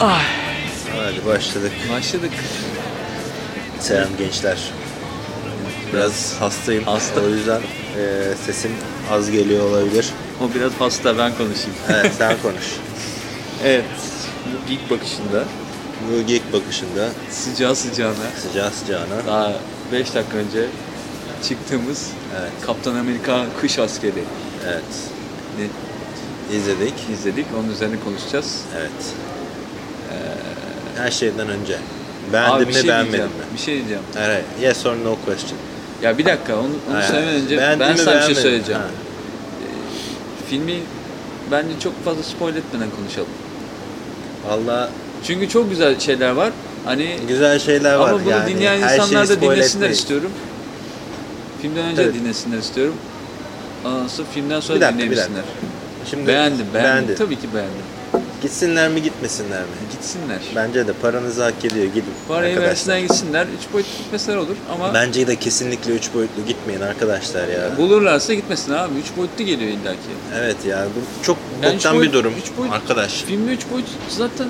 Ay. Hadi başladık. Başladık. Selam gençler. Biraz hastayım. Hasta. O yüzden e, sesim az geliyor olabilir. O biraz hasta ben konuşayım. Evet sen konuş. evet. Bu geek bakışında Bu geek bakışında sıcağı sıcağına sıcağı sıcağına. daha 5 dakika önce çıktığımız Evet. Kaptan Amerika Kış Askeri Evet. ne İzledik. izledik. Onun üzerine konuşacağız. Evet. Her şeyden önce. Beğendin Abi mi bir şey beğenmedin diyeceğim. mi? Bir şey diyeceğim. Evet. Yes or no question. Ya bir dakika onu, onu Ha, söylemeden önce beğendin ben mi, sana bir şey mi? söyleyeceğim. Ha. Filmi bence çok fazla spoil etmeden konuşalım. Valla Çünkü çok güzel şeyler var. Hani güzel şeyler var. Ama bunu yani. dinleyen insanlar da dinlesinler etmeyin. istiyorum. Filmden önce Evet. dinlesinler istiyorum. Sonra filmden sonra Bir dakika, dinleyebilsinler. Şimdi Beğendim, beğendim. beğendin. Tabii ki beğendim. Gitsinler mi gitmesinler mi? Gitsinler. Bence de paranızı hak ediyor. Gidin Parayı arkadaşlar. versinler gitsinler. Üç boyutlu gitmeseler olur ama Bence de kesinlikle üç boyutlu gitmeyin arkadaşlar ya. bulurlarsa gitmesin abi. Üç boyutlu geliyor illaki. Evet ya bu çok Yani boktan boyut- bir durum üç boyut- arkadaş. Filmde üç boyut zaten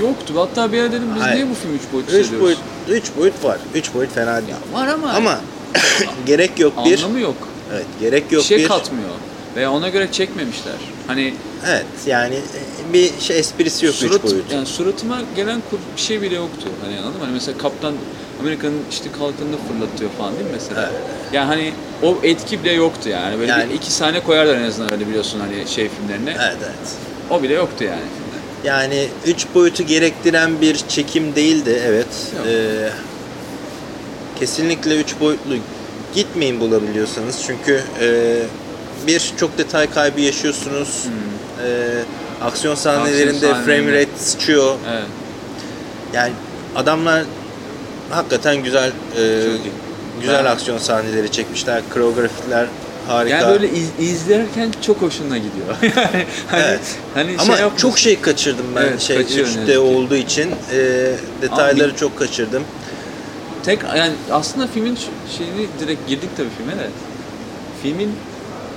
yoktu. Hatta bir ara dedim biz Hayır. niye bu filmi üç boyutlu Üç seviyoruz? boyut, üç boyut var. Üç boyut fena değil. Ya var ama, Ama gerek yok bir. anlamı yok. Evet gerek yok bir şey bir. katmıyor. Veya ona göre çekmemişler. Hani Evet yani e, bir şey esprisi yok üç surat, boyut. yani suratıma gelen bir şey bile yoktu. Hani anladın mı? Hani mesela kaptan Amerika'nın işte kalkanını fırlatıyor falan değil mi mesela? Evet. Yani hani o etki bile yoktu yani. Böyle Yani- bir iki sahne koyarlar en azından öyle biliyorsun hani şey filmlerine. Evet evet. O bile yoktu yani. Yani üç boyutu gerektiren bir çekim değildi evet. Yok. Ee, kesinlikle üç boyutlu gitmeyin bulabiliyorsanız çünkü e, bir çok detay kaybı yaşıyorsunuz. Ee, aksiyon sahnelerinde sahnelerinde. frame rate sıçıyor. Evet. Yani adamlar hakikaten güzel e, güzel Ben- aksiyon sahneleri çekmişler. Koreografiler harika. Yani böyle iz- izlerken çok hoşuna gidiyor. yani hani, Evet. hani Ama şey çok şey kaçırdım ben Evet, şey kaçıyor ne 3D yazık ki. olduğu için e, detayları Ama- çok kaçırdım. Tek yani aslında filmin şeyini direkt girdik tabii filme de. Filmin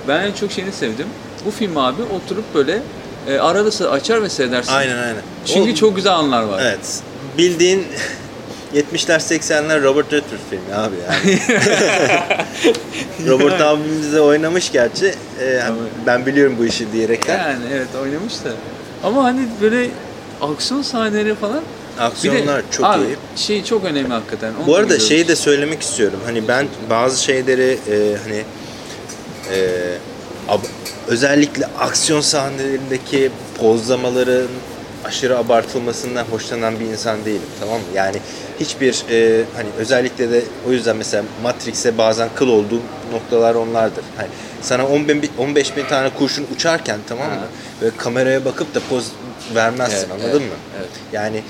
ben en çok şeyini sevdim. Bu film abi oturup böyle e, arada açar ve seyredersin. Aynen aynen. Çünkü O- çok güzel anlar var. Evet. Bildiğin 70'ler 80'ler Robert Redford filmi abi yani. Robert abimiz de oynamış gerçi. E, Ama- ben biliyorum bu işi diyerekten. Yani evet oynamış da. Ama hani böyle aksiyon sahneleri falan. Bir de- Aksiyonlar çok abi, iyi. Şey çok önemli hakikaten. Onu Bu da arada şeyi de söylemek istiyorum. Hani ben bazı şeyleri e, hani e, özellikle aksiyon sahnelerindeki pozlamaların aşırı abartılmasından hoşlanan bir insan değilim. Tamam mı? Yani hiçbir e, hani özellikle de o yüzden mesela Matrix'e bazen kıl olduğum noktalar onlardır. Hani sana 10 bin, 15 bin tane kurşun uçarken tamam mı? Ha. Ve kameraya bakıp da poz vermezsin Evet, anladın evet, mı? evet. Yani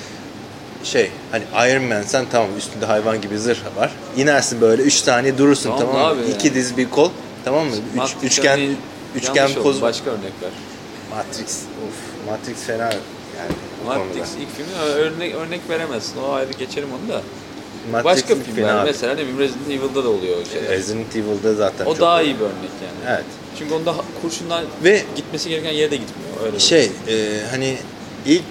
şey hani Iron Man sen tamam üstünde hayvan gibi zırh var. İnersin böyle 3 saniye durursun Tamam tamam, mı? abi İki yani. diz bir kol tamam mı? Üç, Matrix üçgen üçgen yanlış oldu. poz. Başka örnek ver. Matrix of Matrix fena yani bu Matrix konuda. ilk filmi örnek örnek veremezsin. O ayrı geçerim onu da. Matrix Başka ilk film fena. Mesela ne bileyim Resident Evil'da da oluyor o şeyler. Resident Evil'da zaten O çok daha iyi. iyi bir örnek yani. Evet. Çünkü onda kurşundan Ve gitmesi gereken yere de gitmiyor. Öyle şey e, hani ilk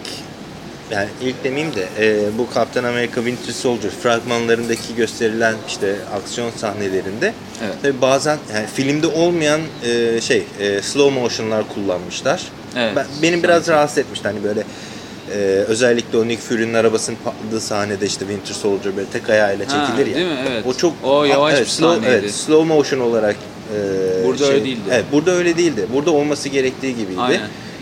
yani ilk demeyeyim de e, bu Captain America Winter Soldier fragmanlarındaki gösterilen işte aksiyon sahnelerinde Evet. tabi bazen yani filmde olmayan e, şey e, slow motion'lar kullanmışlar. Evet. Ben, benim biraz Sanki. rahatsız etmişti hani böyle e, özellikle o Nick Fury'nin arabasının patladığı sahnede işte Winter Soldier böyle tek ayağıyla Ha, çekilir ya. değil mi? Evet. O çok O yavaş evet, bir slow, sahneydi. evet, slow motion olarak e, Burada öyle değildi. Evet, burada öyle değildi. Burada olması gerektiği gibiydi. Aynen.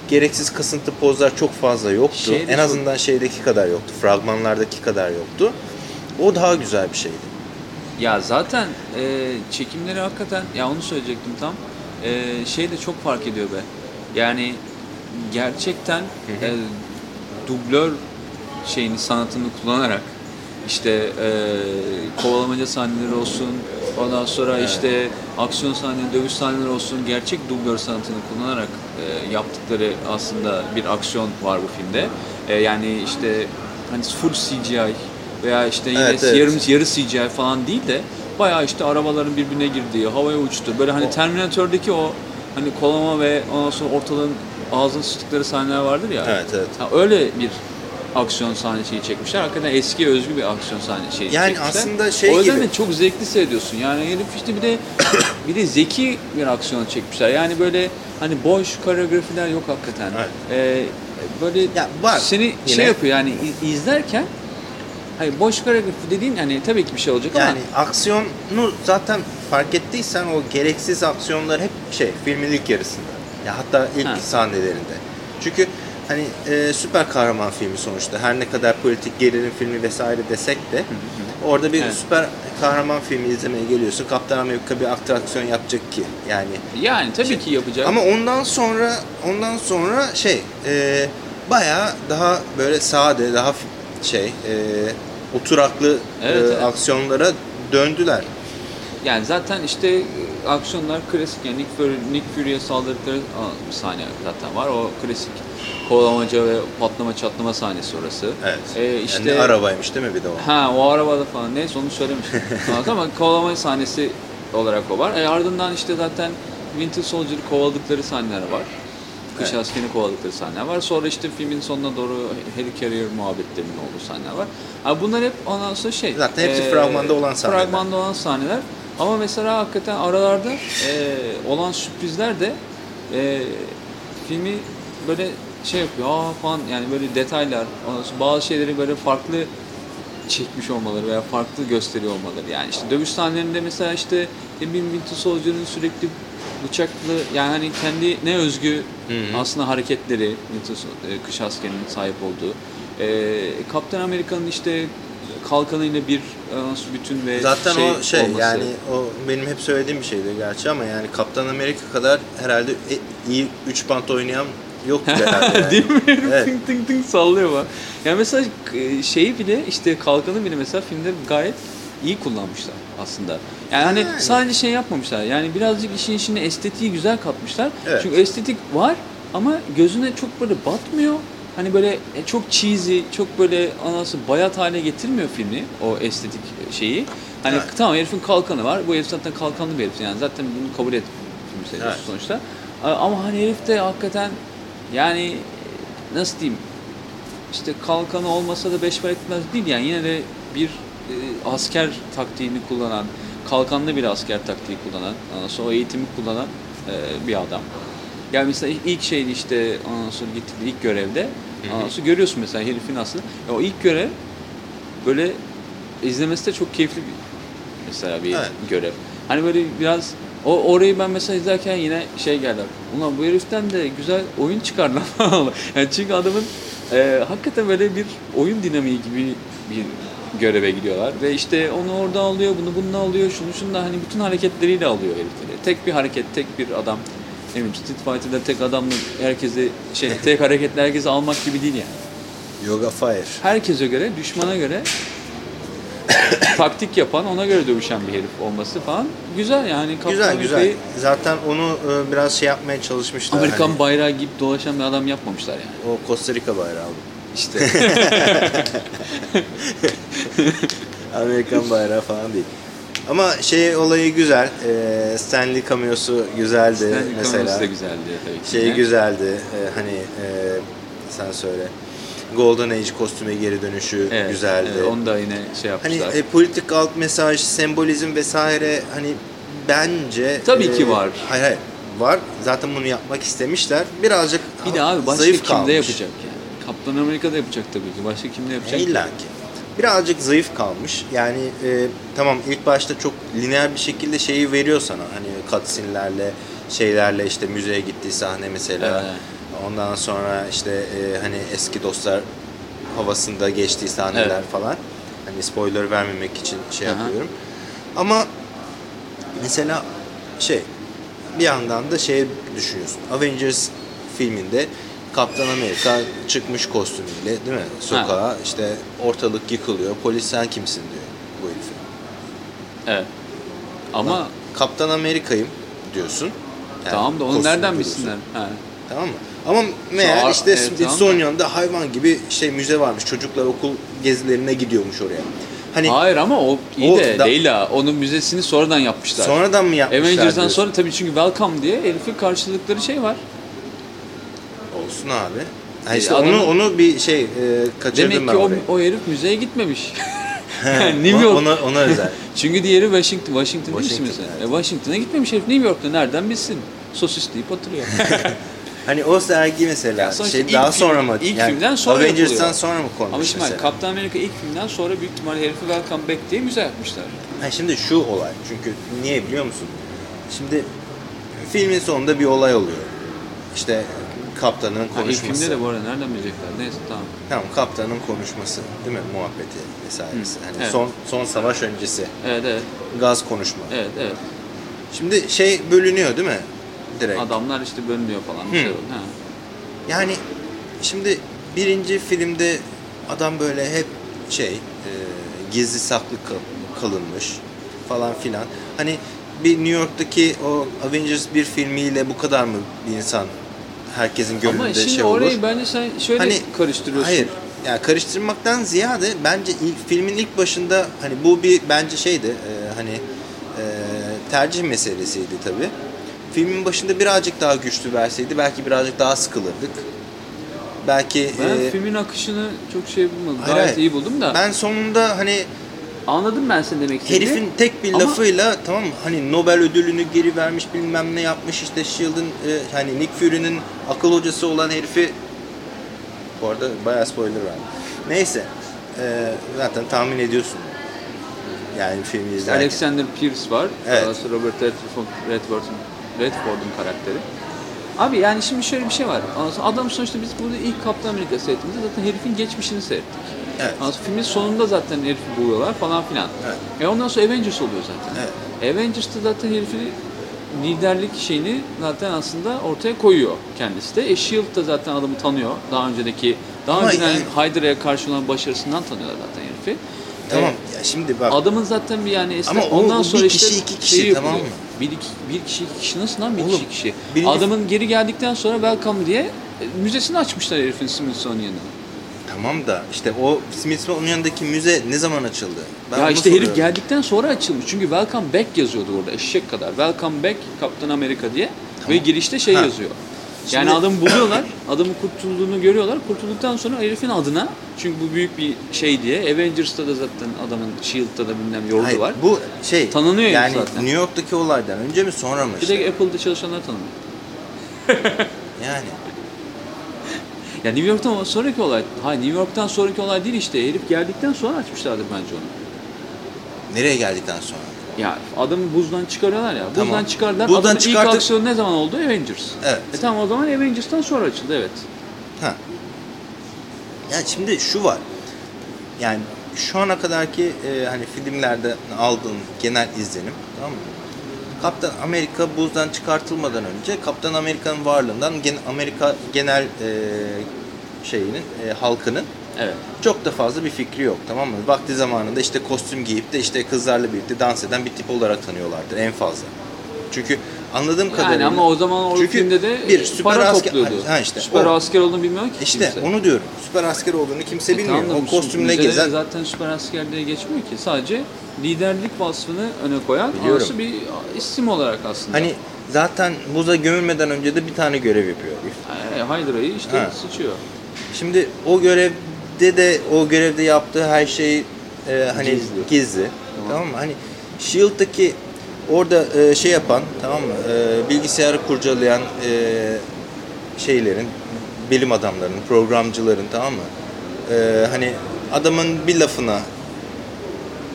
Gereksiz kasıntı pozlar çok fazla yoktu. Şey de en çok- azından şeydeki kadar yoktu. Fragmanlardaki kadar yoktu. O daha güzel bir şeydi. Ya zaten e, çekimleri hakikaten ya onu söyleyecektim tam. E, şey de çok fark ediyor be. Yani gerçekten hı. e, dublör şeyini sanatını kullanarak işte e, kovalamaca sahneleri olsun ondan sonra Evet. işte aksiyon sahneleri, dövüş sahneleri olsun gerçek dublör sanatını kullanarak e, yaptıkları aslında bir aksiyon var bu filmde. E, yani işte hani full CGI veya işte yine Evet, evet. yarım yarı CGI falan değil de bayağı işte arabaların birbirine girdiği, havaya uçtu. Böyle hani O- Terminator'daki o hani kolama ve ondan sonra ortalığın ağzını sıçtıkları sahneler vardır ya. Evet evet. Ha, öyle bir aksiyon sahne şeyi çekmişler. Hakikaten eski özgü bir aksiyon sahne şeyi Yani çekmişler. aslında şey O yüzden gibi. de çok zevkli seyrediyorsun. Yani herif işte bir de bir de zeki bir aksiyon çekmişler. Yani böyle hani boş koreografiler yok hakikaten. Evet. Ee, böyle Ya var seni yine. şey yapıyor yani izlerken Hayır boş koreografi dediğin hani tabii ki bir şey olacak Yani ama aksiyonu zaten fark ettiysen o gereksiz aksiyonlar hep şey filmin ilk yarısında. Ya hatta ilk Ha. sahnelerinde. Çünkü hani e, süper kahraman filmi sonuçta. Her ne kadar politik gerilim filmi vesaire desek de orada bir Evet. süper kahraman filmi izlemeye geliyorsun. Kaptan Amerika bir atraksiyon yapacak ki yani. yani tabii ki yapacak. Ama ondan sonra ondan sonra şey e, bayağı daha böyle sade, daha şey e, oturaklı Evet, e, evet. aksiyonlara döndüler. Yani zaten işte e, aksiyonlar klasik yani Nick, Fury, Nick Fury'e saldırdıkları sahne zaten var. O klasik kovalamaca ve patlama çatlama sahnesi orası. Evet. Ee, işte yani arabaymış değil mi bir de o? ha o arabada falan neyse onu söylemiştim. ama kovalama sahnesi olarak o var. E, ardından işte zaten Winter Soldier'ı kovaladıkları sahneler var. Kış Evet. askerini kovaladıkları sahneler var. Sonra işte filmin sonuna doğru Helicarrier muhabbetlerinin olduğu sahneler var. Ha, bunlar hep ondan sonra şey. Zaten hepsi fragmanda olan sahneler. Fragmanda olan sahneler. Ama mesela hakikaten aralarda e, olan sürprizler de e, filmi böyle şey yapıyor. Aa falan yani böyle detaylar, bazı şeyleri böyle farklı çekmiş olmaları veya farklı gösteriyor olmaları. Yani işte dövüş sahnelerinde mesela işte bileyim Winter Soldier'ın sürekli bıçaklı yani hani kendi ne özgü Hı hı. aslında hareketleri e, kış askerinin sahip olduğu. E, Kaptan Amerika'nın işte kalkanıyla bir e, bütün ve Zaten şey o şey olması. yani o benim hep söylediğim bir şeydi gerçi ama yani Kaptan Amerika kadar herhalde e- iyi 3 bant oynayan yok herhalde. yani. Değil mi? Evet. Tınk tınk sallıyor bak. Yani mesela e, şeyi bile işte kalkanı bile mesela filmde gayet iyi kullanmışlar aslında. Yani hani Yani. sadece şey yapmamışlar. Yani birazcık işin içine estetiği güzel katmışlar. Evet. Çünkü estetik var ama gözüne çok böyle batmıyor. Hani böyle e, çok cheesy, çok böyle anası bayat hale getirmiyor filmi o estetik şeyi. Hani Evet. tamam herifin kalkanı var. Bu herif zaten kalkanlı bir herif. Yani zaten bunu kabul et Evet. sonuçta. Ama hani herif de hakikaten yani nasıl diyeyim işte kalkanı olmasa da beş para etmez değil yani yine de bir e, asker taktiğini kullanan kalkanlı bir asker taktiği kullanan ondan sonra o eğitimi kullanan e, bir adam. Yani mesela ilk şeydi işte ondan sonra gittikleri ilk görevde ondan sonra görüyorsun mesela herifin aslında ya o ilk görev böyle izlemesi de çok keyifli bir mesela bir Evet. görev. Hani böyle biraz o orayı ben mesela izlerken yine şey geldi. Ulan bu heriften de güzel oyun çıkar lan yani çünkü adamın e, hakikaten böyle bir oyun dinamiği gibi bir göreve gidiyorlar ve işte onu orada alıyor, bunu bununla alıyor, şunu şunu da hani bütün hareketleriyle alıyor herifleri. Tek bir hareket, tek bir adam. Ne bileyim Street Fighter'da tek adamla herkesi şey tek hareketle herkesi almak gibi değil yani Yoga Fire. herkese göre, düşmana göre taktik yapan, ona göre dövüşen bir herif olması falan güzel yani. Kaptan Güzel güzel. Amerika'yı Zaten onu e, biraz şey yapmaya çalışmışlar. Amerikan hani, bayrağı giyip dolaşan bir adam yapmamışlar yani. o Costa Rica bayrağı bu. İşte. Amerikan bayrağı falan değil. Ama şey olayı güzel. E, Stanley cameo'su güzeldi Stanley mesela. Kamerası da güzeldi tabii ki. Şey güzeldi. e, hani e, sen söyle. Golden Age kostüme geri dönüşü Evet, güzeldi. evet, onu da yine şey Hani yapmışlar. e, politik alt mesaj, sembolizm vesaire hani bence Tabii e, ki var. Hayır hayır. Var. Zaten bunu yapmak istemişler. Birazcık bir de abi başka zayıf kimde kalmış. yapacak yani. Kaptan Amerika'da yapacak tabii ki. Başka kimde yapacak? E? İlla ki. Birazcık zayıf kalmış. Yani e, tamam ilk başta çok lineer bir şekilde şeyi veriyor sana. Hani cutscene'lerle şeylerle işte müzeye gittiği sahne mesela. Evet. Ondan sonra işte e, hani eski dostlar havasında geçtiği sahneler Evet. falan. Hani spoiler vermemek için şey Aha. yapıyorum. Ama mesela şey bir yandan da şey düşünüyorsun. Avengers filminde Kaptan Amerika çıkmış kostümüyle değil mi? Sokağa işte ortalık yıkılıyor. Polis sen kimsin diyor bu herife. Evet. Ama Lan, Kaptan Amerika'yım diyorsun. Yani tamam da onu nereden bilsinler? Ha. Tamam mı? Ama meğer ar- işte evet, Smithsonian'da hayvan gibi şey müze varmış. Çocuklar okul gezilerine gidiyormuş oraya. Hani Hayır ama o iyi O de da- ha. Onun müzesini sonradan yapmışlar. sonradan mı yapmışlar Avengers'dan sonra tabii çünkü Welcome diye herifin karşılıkları şey var. Olsun abi. Ha işte E, onu adamın- onu bir şey e, kaçırdım Demek ben ki o, o herif müzeye gitmemiş. yani New York. Ona, ona özel. Çünkü diğeri Washington, Washington, değil Washington, mesela. evet. E, Washington'a gitmemiş herif New York'ta nereden bilsin? Sosisleyip oturuyor. Hani o sergi mesela Ya sonuçta şey daha film- sonra mı? ilk filmden sonra Avengers'tan sonra mı konmuş Ama şimdi mesela? Kaptan Amerika ilk filmden sonra büyük ihtimalle herifi Welcome Back diye müze yapmışlar. Ha şimdi şu olay. Çünkü niye biliyor musun? Şimdi filmin sonunda bir olay oluyor. İşte kaptanın Ha, ilk konuşması. filmde de bu arada nereden bilecekler? Neyse tamam. Tamam kaptanın konuşması değil mi? Muhabbeti vesairesi. Hı, Hani evet. son son savaş öncesi Evet evet. gaz konuşma. Evet evet. Şimdi şey bölünüyor değil mi? Direkt. Adamlar işte bölünüyor falan bir Hı. şey oluyor. Ha. Yani şimdi birinci filmde adam böyle hep şey e, gizli saklı kal- kalınmış falan filan. Hani bir New York'taki o Avengers bir filmiyle bu kadar mı bir insan herkesin gönlünde Ama şimdi şey olur? orayı bence sen şöyle Hani karıştırıyorsun. Hayır. Yani karıştırmaktan ziyade bence ilk filmin ilk başında hani bu bir bence şeydi e, hani e, tercih meselesiydi tabi. Filmin başında birazcık daha güçlü verseydi belki birazcık daha sıkılırdık. Belki Ben e, filmin akışını çok şey bulmadım. hayır, Gayet hayır. iyi buldum da. ben sonunda hani Anladım ben seni demek istediğini. herifin tek bir Ama- lafıyla tamam mı? Hani Nobel ödülünü geri vermiş bilmem ne yapmış işte Shield'ın e, hani Nick Fury'nin akıl hocası olan herifi bu arada bayağı spoiler verdim. Neyse e, zaten tahmin ediyorsun. Yani filmi izlerken. Alexander Pierce var. Evet. Daha sonra Robert Redford, Redford'un Redford'un karakteri. Abi yani şimdi şöyle bir şey var. Adam sonuçta biz burada ilk Kaptan Amerika seyrettiğimizde zaten herifin geçmişini seyrettik. Evet. Filmin sonunda zaten herifi buluyorlar falan filan. Evet. E ondan sonra Avengers oluyor zaten. Evet. Avengers'ta zaten herifin liderlik şeyini zaten aslında ortaya koyuyor kendisi de. E Shield da zaten adamı tanıyor. Daha önceki daha Ama önceden yani- Hydra'ya karşı olan başarısından tanıyorlar zaten herifi. Tamam E, ya şimdi bak Adamın zaten bir yani. Ama o- ondan o sonra bir işte kişi, iki kişi, tamam mı? Bir, iki, bir kişi iki kişi nasıl lan bir Oğlum, kişi kişi. birinci- Adamın geri geldikten sonra welcome diye e, müzesini açmışlar herifin Smithsonian'ı. tamam da işte o Smithsonian'daki müze ne zaman açıldı? Ben ya onu işte herif soruyorum. geldikten sonra açılmış. Çünkü welcome back yazıyordu orada eşek kadar. Welcome back Kaptan Amerika diye. Ve girişte şey Ha. yazıyor. Yani Şimdi- adamı buluyorlar, adamın kurtulduğunu görüyorlar. Kurtulduktan sonra herifin adına, çünkü bu büyük bir şey diye, Avengers'ta da zaten adamın Shield'da da bilmem yordu Hayır, var. bu şey Tanınıyor yani zaten. New York'taki olaydan önce mi sonra mı Bir işte? de Apple'da çalışanlar tanımıyor. Yani Ya New York'tan sonraki olay. Hayır New York'tan sonraki olay değil işte. Herif geldikten sonra açmışlardır bence onu. nereye geldikten sonra? Ya adamı buzdan çıkarıyorlar ya. Buzdan Tamam. çıkardılar. Buzdan Adamın çıkartıp- ilk aksiyonu ne zaman oldu? Avengers. Evet. E tamam o zaman Avengers'tan sonra açıldı evet. Ha. Yani şimdi şu var. Yani şu ana kadarki e, hani filmlerde aldığım genel izlenim tamam mı? Kaptan Amerika buzdan çıkartılmadan önce Kaptan Amerika'nın varlığından gen, Amerika genel e, şeyinin e, halkının Evet. çok da fazla bir fikri yok tamam mı? Vakti zamanında işte kostüm giyip de işte kızlarla birlikte dans eden bir tip olarak tanıyorlardır en fazla. Çünkü anladığım kadarıyla Yani ama o zaman o Çünkü filmde de bir süper para asker- topluyordu. Ha işte süper o. asker olduğunu bilmiyor ki işte kimse. onu diyorum. Süper asker olduğunu kimse E bilmiyor. tamam o kostümle gezen Zaten süper asker diye geçmiyor ki. Sadece liderlik vasfını öne koyan orası bir isim olarak aslında. hani zaten buza gömülmeden önce de bir tane görev yapıyor. herif. E, Hydra'yı işte Ha. sıçıyor. Şimdi o görevde de o görevde yaptığı her şey e, hani Gizli. gizli. Tamam. Tamam mı? Hani Shield'daki orada e, şey yapan tamam mı? E, bilgisayarı kurcalayan e, şeylerin bilim adamlarının, programcıların tamam mı? E, hani adamın bir lafına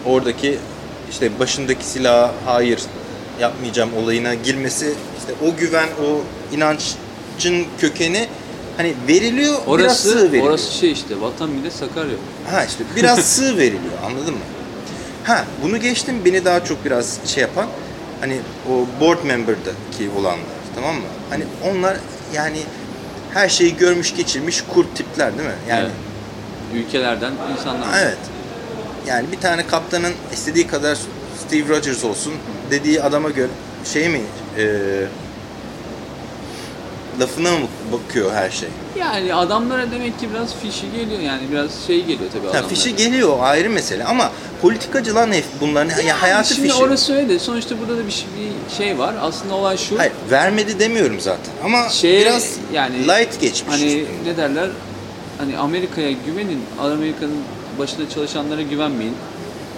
oradaki işte başındaki silaha hayır yapmayacağım olayına girmesi işte o güven, o inancın kökeni hani veriliyor, biraz sığ Orası, veriliyor. orası şey işte vatan millet Sakarya. Ha işte biraz sığ veriliyor anladın mı? Ha bunu geçtim beni daha çok biraz şey yapan hani o board member'daki olanlar tamam mı? Hani onlar yani her şeyi görmüş geçirmiş kurt tipler değil mi? Yani Evet. Ülkelerden insanlar. evet. Yani bir tane kaptanın istediği kadar Steve Rogers olsun dediği adama göre şey mi e, lafına mı bakıyor her şey? Yani adamlara demek ki biraz fişi geliyor yani biraz şey geliyor tabii Ha, adamlara. fişi geliyor ayrı mesele ama politikacı lan hep bunların ya hayatı Şimdi fişi. orası öyle. Sonuçta burada da bir şey bir şey var. Aslında olay şu. Hayır vermedi demiyorum zaten ama Şeye, biraz yani light geçmiş. Hani ne derler? Hani Amerika'ya güvenin, Amerika'nın başında çalışanlara güvenmeyin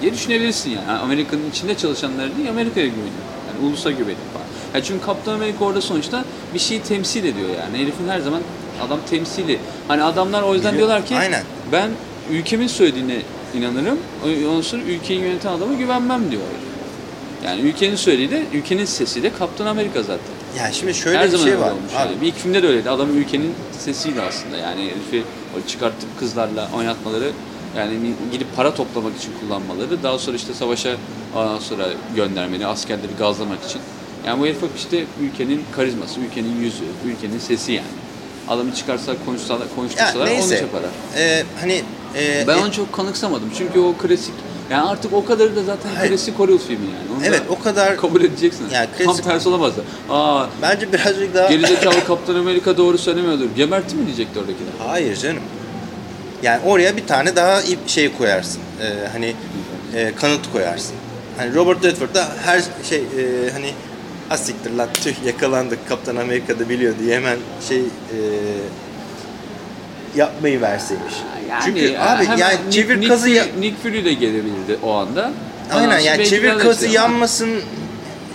diye düşünebilirsin yani. yani Amerika'nın içinde çalışanlara değil, Amerika'ya güvenin. Yani ulusa güvenin falan. Yani çünkü Kaptan Amerika orada sonuçta bir şeyi temsil ediyor yani. Herifin her zaman adam temsili. Hani adamlar o yüzden Biliyor- diyorlar ki Aynen. ben ülkemin söylediğine inanırım. Ondan sonra ülkeyi yöneten adama güvenmem diyor. Yani ülkenin söylediği ülkenin sesi de Kaptan Amerika zaten. Yani şimdi şöyle Her bir zaman şey öyle var. olmuş. Abi, yani. Bir ilk filmde de öyleydi. Adam ülkenin sesiydi aslında. Yani herifi o çıkartıp kızlarla oynatmaları yani gidip para toplamak için kullanmaları. Daha sonra işte savaşa ondan sonra göndermeni, askerleri gazlamak için. Yani bu herif işte ülkenin karizması, ülkenin yüzü, ülkenin sesi yani. Adamı çıkarsa konuşsalar, ya konuştursalar onu neyse. yaparlar. Ee, hani e, Ben e, onu çok kanıksamadım. Çünkü o klasik yani artık o kadarı da zaten Hayır. klasik Hollywood filmi yani. Onu Evet, o kadar- kabul edeceksin. Yani Tam klasik- tersi olamaz da. Aa bence birazcık daha Gerizekalı Kaptan Amerika doğru söylemiyordur. Gebertti mi diyecekti oradakiler. Hayır canım. Yani oraya bir tane daha şey koyarsın. Ee, hani e, kanıt koyarsın. Hani Robert Redford da her şey e, hani asiktir lan tüh yakalandık Kaptan Amerika'da biliyor diye hemen şey e, yapmayı verseymiş. Çünkü abi yani Nick- çevir Nick kazı Nick Fury de gelebilirdi o anda. Aynen sonra yani çevir kazı işte ama- yanmasın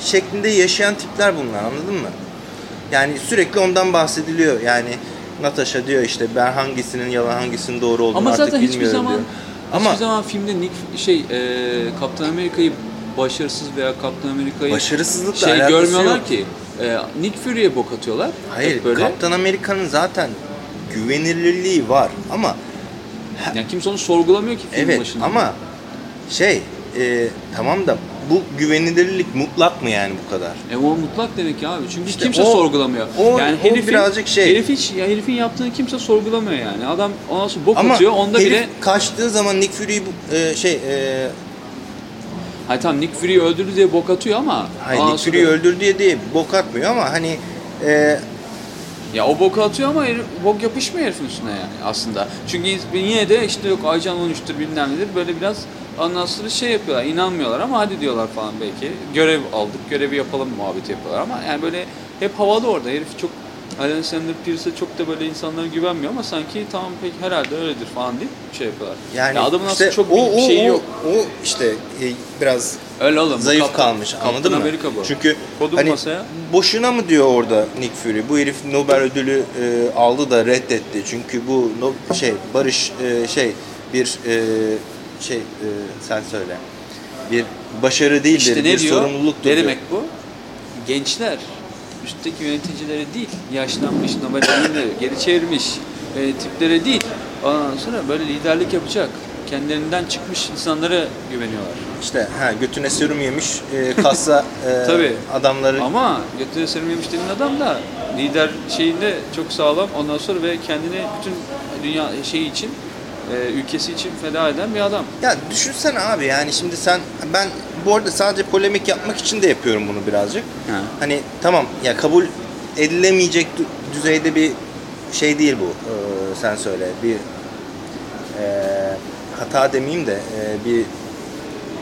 şeklinde yaşayan tipler bunlar anladın mı? Yani sürekli ondan bahsediliyor. Yani Natasha diyor işte ben hangisinin yalan hangisinin doğru olduğunu Ama artık zaten hiçbir bilmiyorum zaman diyor. Ama hiçbir zaman filmde Nick şey e, Kaptan Amerika'yı başarısız veya Kaptan Amerika'yı Başarısızlıkla şey alakası görmüyorlar yok. ki. E, Nick Fury'ye bok atıyorlar. hayır Hep böyle. Kaptan Amerika'nın zaten güvenilirliği var ama Yani kimse onu sorgulamıyor ki filmin evet başında. ama şey e, tamam da bu güvenilirlik mutlak mı yani bu kadar? E o mutlak demek ya abi. Çünkü İşte kimse o- sorgulamıyor. o- yani o birazcık şey. Herif hiç, ya herifin yaptığını kimse sorgulamıyor yani. Adam ondan sonra bok Ama atıyor. Onda herif bile kaçtığı zaman Nick Fury'yi bu- e, şey e, Hayır tamam Nick Fury'yi öldürdü diye bok atıyor ama Hayır Nick Fury'yi sonra- öldür diye değil bok atmıyor ama hani e, Ya o boku atıyor ama herif, bok yapışmıyor herifin üstüne yani aslında. Çünkü yine de işte yok Aycan 13'tür bilmem nedir böyle biraz ondan sonra şey yapıyorlar inanmıyorlar ama hadi diyorlar falan belki. Görev aldık görevi yapalım muhabbeti yapıyorlar ama yani böyle hep havada orada herif çok Alexander Pierce'e çok da böyle insanlara güvenmiyor ama sanki tamam peki herhalde öyledir falan deyip şey yapıyorlar. yani ya adamın işte aslında çok o, bir şeyi o, yok. O işte e, biraz Öyle oğlum. zayıf Kaptan- kalmış Kaptan anladın mı? Amerika bu. Çünkü Kodu hani masaya. boşuna mı diyor orada Nick Fury bu herif Nobel ödülü e, aldı da reddetti. Çünkü bu no, şey barış e, şey bir e, şey e, sen söyle. Bir başarı değildir, İşte bir diyor? sorumluluktur. Ne demek bu? Gençler, üstteki yöneticileri değil, yaşlanmış, ödülünü geri çevirmiş e, tiplere değil. Ondan sonra böyle liderlik yapacak, kendilerinden çıkmış insanlara güveniyorlar. İşte ha götüne serum yemiş e, kassa e, Tabii. adamları Ama götüne sermemiş dediğin adam da lider şeyinde çok sağlam. Ondan sonra ve kendini bütün dünya şeyi için, e, ülkesi için feda eden bir adam. Ya düşünsene abi yani şimdi sen ben bu arada sadece polemik yapmak için de yapıyorum bunu birazcık. Ha. Hani tamam ya kabul edilemeyecek dü- düzeyde bir şey değil bu. Ee, sen söyle bir e, hata demeyeyim de e, bir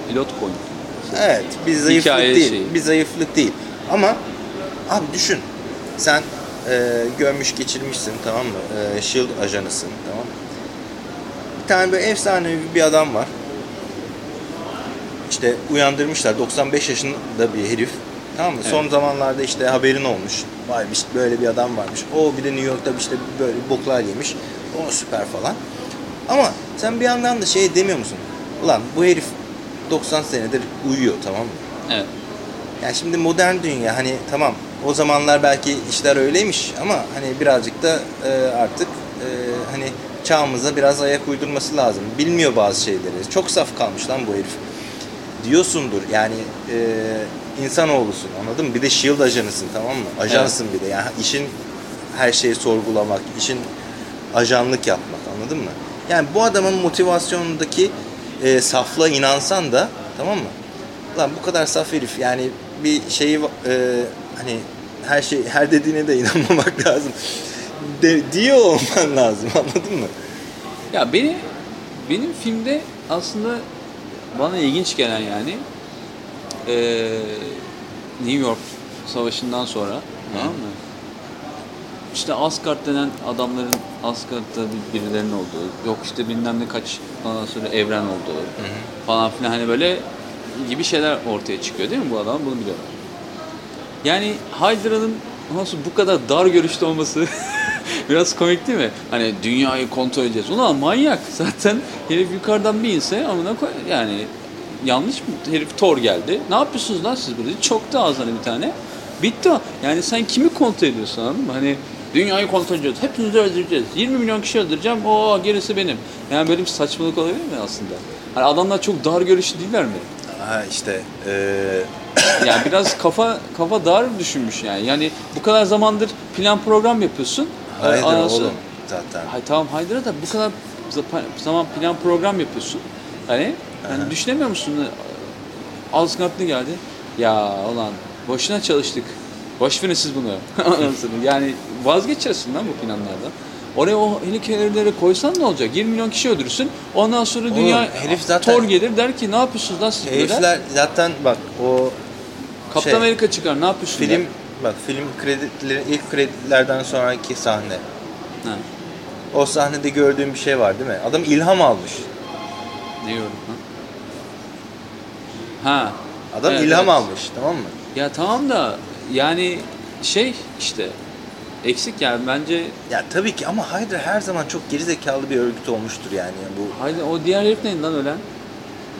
Pilot point. evet bir zayıflık Hikaye değil. şeyi. Bir zayıflık değil. Ama abi düşün. Sen e, görmüş geçirmişsin tamam mı? E, Shield ajanısın tamam mı? Bir tane böyle efsanevi bir adam var. İşte uyandırmışlar. 95 yaşında bir herif. Tamam mı? Evet. Son zamanlarda işte haberin olmuş. Vaymış böyle bir adam varmış. O bir de New York'ta işte böyle boklar yemiş. O süper falan. Ama sen bir yandan da şey demiyor musun? Ulan bu herif 90 senedir uyuyor tamam mı? Evet. Yani şimdi modern dünya hani tamam o zamanlar belki işler öyleymiş ama hani birazcık da e, artık e, hani çağımıza biraz ayak uydurması lazım. Bilmiyor bazı şeyleri. Çok saf kalmış lan bu herif. Diyorsundur yani e, insanoğlusun anladın mı? Bir de SHIELD ajanısın tamam mı? Ajansın bir de yani işin her şeyi sorgulamak, işin ajanlık yapmak anladın mı? Yani bu adamın motivasyonundaki e, saflığa inansan da tamam mı? Lan bu kadar saf herif yani bir şeyi e, hani her şey her dediğine de inanmamak lazım. De, diyor olman lazım anladın mı? Ya beni benim filmde aslında bana ilginç gelen yani eee, New York Savaşı'ndan sonra tamam mı? İşte Asgard denen adamların Asgard'da bir- birilerinin olduğu, yok işte bilmem ne kaç ondan sonra evren olduğu falan filan hani böyle gibi şeyler ortaya çıkıyor değil mi bu adam? Bunu biliyorlar. Yani Hydra'nın nasıl bu kadar dar görüşlü olması biraz komik değil mi? Hani dünyayı kontrol edeceğiz. Ulan manyak zaten herif yukarıdan bir inse amına koy yani yanlış mı? Herif Thor geldi. Ne yapıyorsunuz lan siz burada? Çok da ağzına bir tane. Bitti o. Yani sen kimi kontrol ediyorsun anladın mı? Hani dünyayı kontrol edeceğiz. Hepinizi öldüreceğiz. 20 milyon kişi öldüreceğim. O gerisi benim. Yani böyle bir saçmalık olabilir mi aslında? Hani adamlar çok dar görüşlü değiller mi? Ha işte eee Yani biraz kafa kafa dar düşünmüş yani. Yani bu kadar zamandır plan program yapıyorsun. Ondan sonra- oğlum zaten. Hay tamam Haydar'a da bu kadar za- zaman plan program yapıyorsun. Hani yani düşünemiyor musun? Alzheimer'lı geldi. Ya ulan boşuna çalıştık. Boş verin siz bunu. Yani vazgeçersin lan bu planlardan. Oraya o helikopterleri koysan ne olacak? 20 milyon kişi öldürürsün. Ondan sonra Oğlum, dünya herif zaten- Thor gelir der ki ne yapıyorsunuz lan siz? Herifler zaten bak o Kaptan şey, Amerika çıkar ne yapıyorsun film der. Bak film kredileri ilk kredilerden sonraki sahne. Ha, O sahnede gördüğüm bir şey var değil mi? Adam ilham almış. diyorum ha. Ha. Adam Evet, ilham evet. almış tamam mı? Ya tamam da yani şey işte eksik yani bence Ya tabii ki ama Hydra her zaman çok gerizekalı bir örgüt olmuştur yani bu haydi o diğer herif neydi lan ölen?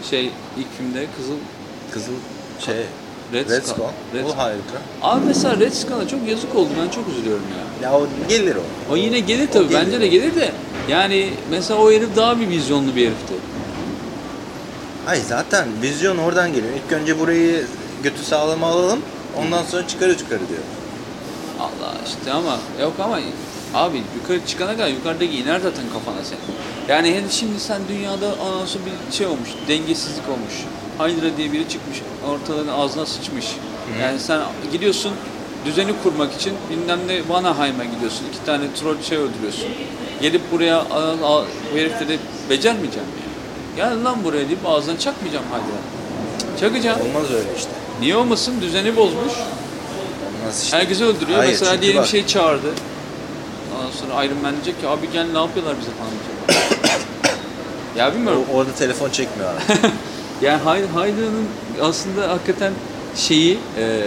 Şey ilk filmde Kızıl kızıl şey Red, Red Skull. Skull. Red O Skull. Hydra. Abi mesela Red Skull'a çok yazık oldu ben çok üzülüyorum ya. Ya o gelir o. O yine gelir tabii gelir. bence de gelir de yani mesela o herif daha bir vizyonlu bir herifti. Hayır zaten vizyon oradan geliyor. İlk önce burayı götü sağlama alalım. Ondan sonra çıkarı çıkarı diyor. Allah işte ama yok ama abi yukarı çıkana kadar yukarıdaki iner zaten kafana senin. Yani şimdi sen dünyada anası bir şey olmuş, dengesizlik olmuş. Hydra diye biri çıkmış, ortadan ağzına sıçmış. Yani sen gidiyorsun düzeni kurmak için bilmem ne Vanaheim'a gidiyorsun. iki tane troll şey öldürüyorsun. Gelip buraya a- a- bu herifleri becermeyeceğim ya. Gel lan buraya deyip ağzına çakmayacağım Hydra. Çakacağım. Olmaz öyle işte. Niye olmasın? Düzeni bozmuş. Olmaz işte. Herkesi öldürüyor. Hayır, Mesela diyelim bak- şey çağırdı. Ondan sonra Iron Man diyecek ki abi gel ne yapıyorlar bize falan diyecek. ya bilmiyorum. O- orada telefon çekmiyor abi. Yani Hay- Hydra'nın aslında hakikaten şeyi, e,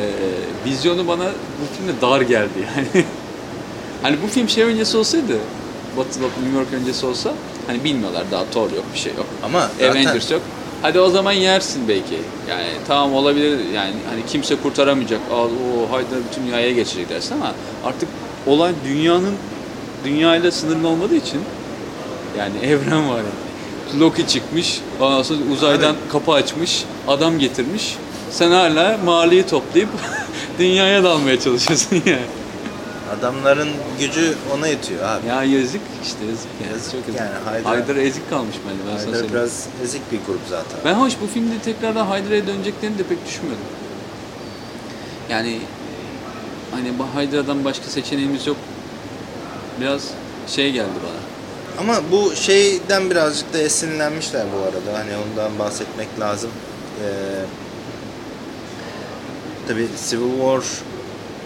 vizyonu bana bu filmde dar geldi yani. hani bu film şey öncesi olsaydı, of New York öncesi olsa, hani bilmiyorlar daha Thor yok, bir şey yok. Ama zaten Avengers yok. Hadi o zaman yersin belki. Yani tamam olabilir yani hani kimse kurtaramayacak. O Hydra bütün dünyaya geçecek dersin ama artık olay dünyanın dünyayla sınırlı olmadığı için yani evren var yani. Loki çıkmış, ondan sonra uzaydan kapı açmış, adam getirmiş. Sen hala maliyi toplayıp dünyaya dalmaya çalışıyorsun yani. adamların gücü ona yetiyor abi. Ya yazık işte yazık yani. Yazık Çok yazık. yani, Hydra- Hydra ezik kalmış bence ben sana söyleyeyim. biraz ezik bir grup zaten. Ben hoş bu filmde tekrardan Hydra'ya döneceklerini de pek düşünmüyordum. Yani hani bu Hydra'dan başka seçeneğimiz yok. Biraz şey geldi bana. Ama bu şeyden birazcık da esinlenmişler bu arada. Hani ondan bahsetmek lazım. Ee, tabii Civil War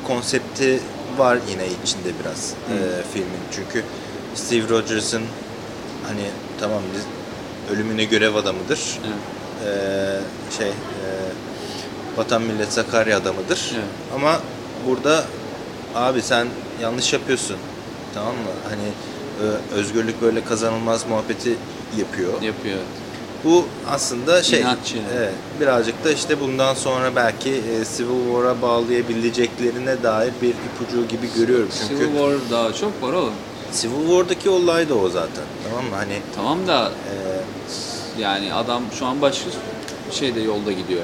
konsepti var yine içinde biraz e, filmin. Çünkü Steve Rogers'ın hani tamam biz ölümüne görev adamıdır. Ee, şey e, vatan millet Sakarya adamıdır. Ama burada abi sen yanlış yapıyorsun. Tamam mı? Hani özgürlük böyle kazanılmaz muhabbeti yapıyor. Yapıyor. Bu aslında şey İnatçı evet, birazcık da işte bundan sonra belki e, Civil War'a bağlayabileceklerine dair bir ipucu gibi görüyorum. Çünkü Civil War daha çok var oğlum. Civil War'daki olay da o zaten. Tamam mı? Hani Tamam da e, yani adam şu an başka şeyde yolda gidiyor.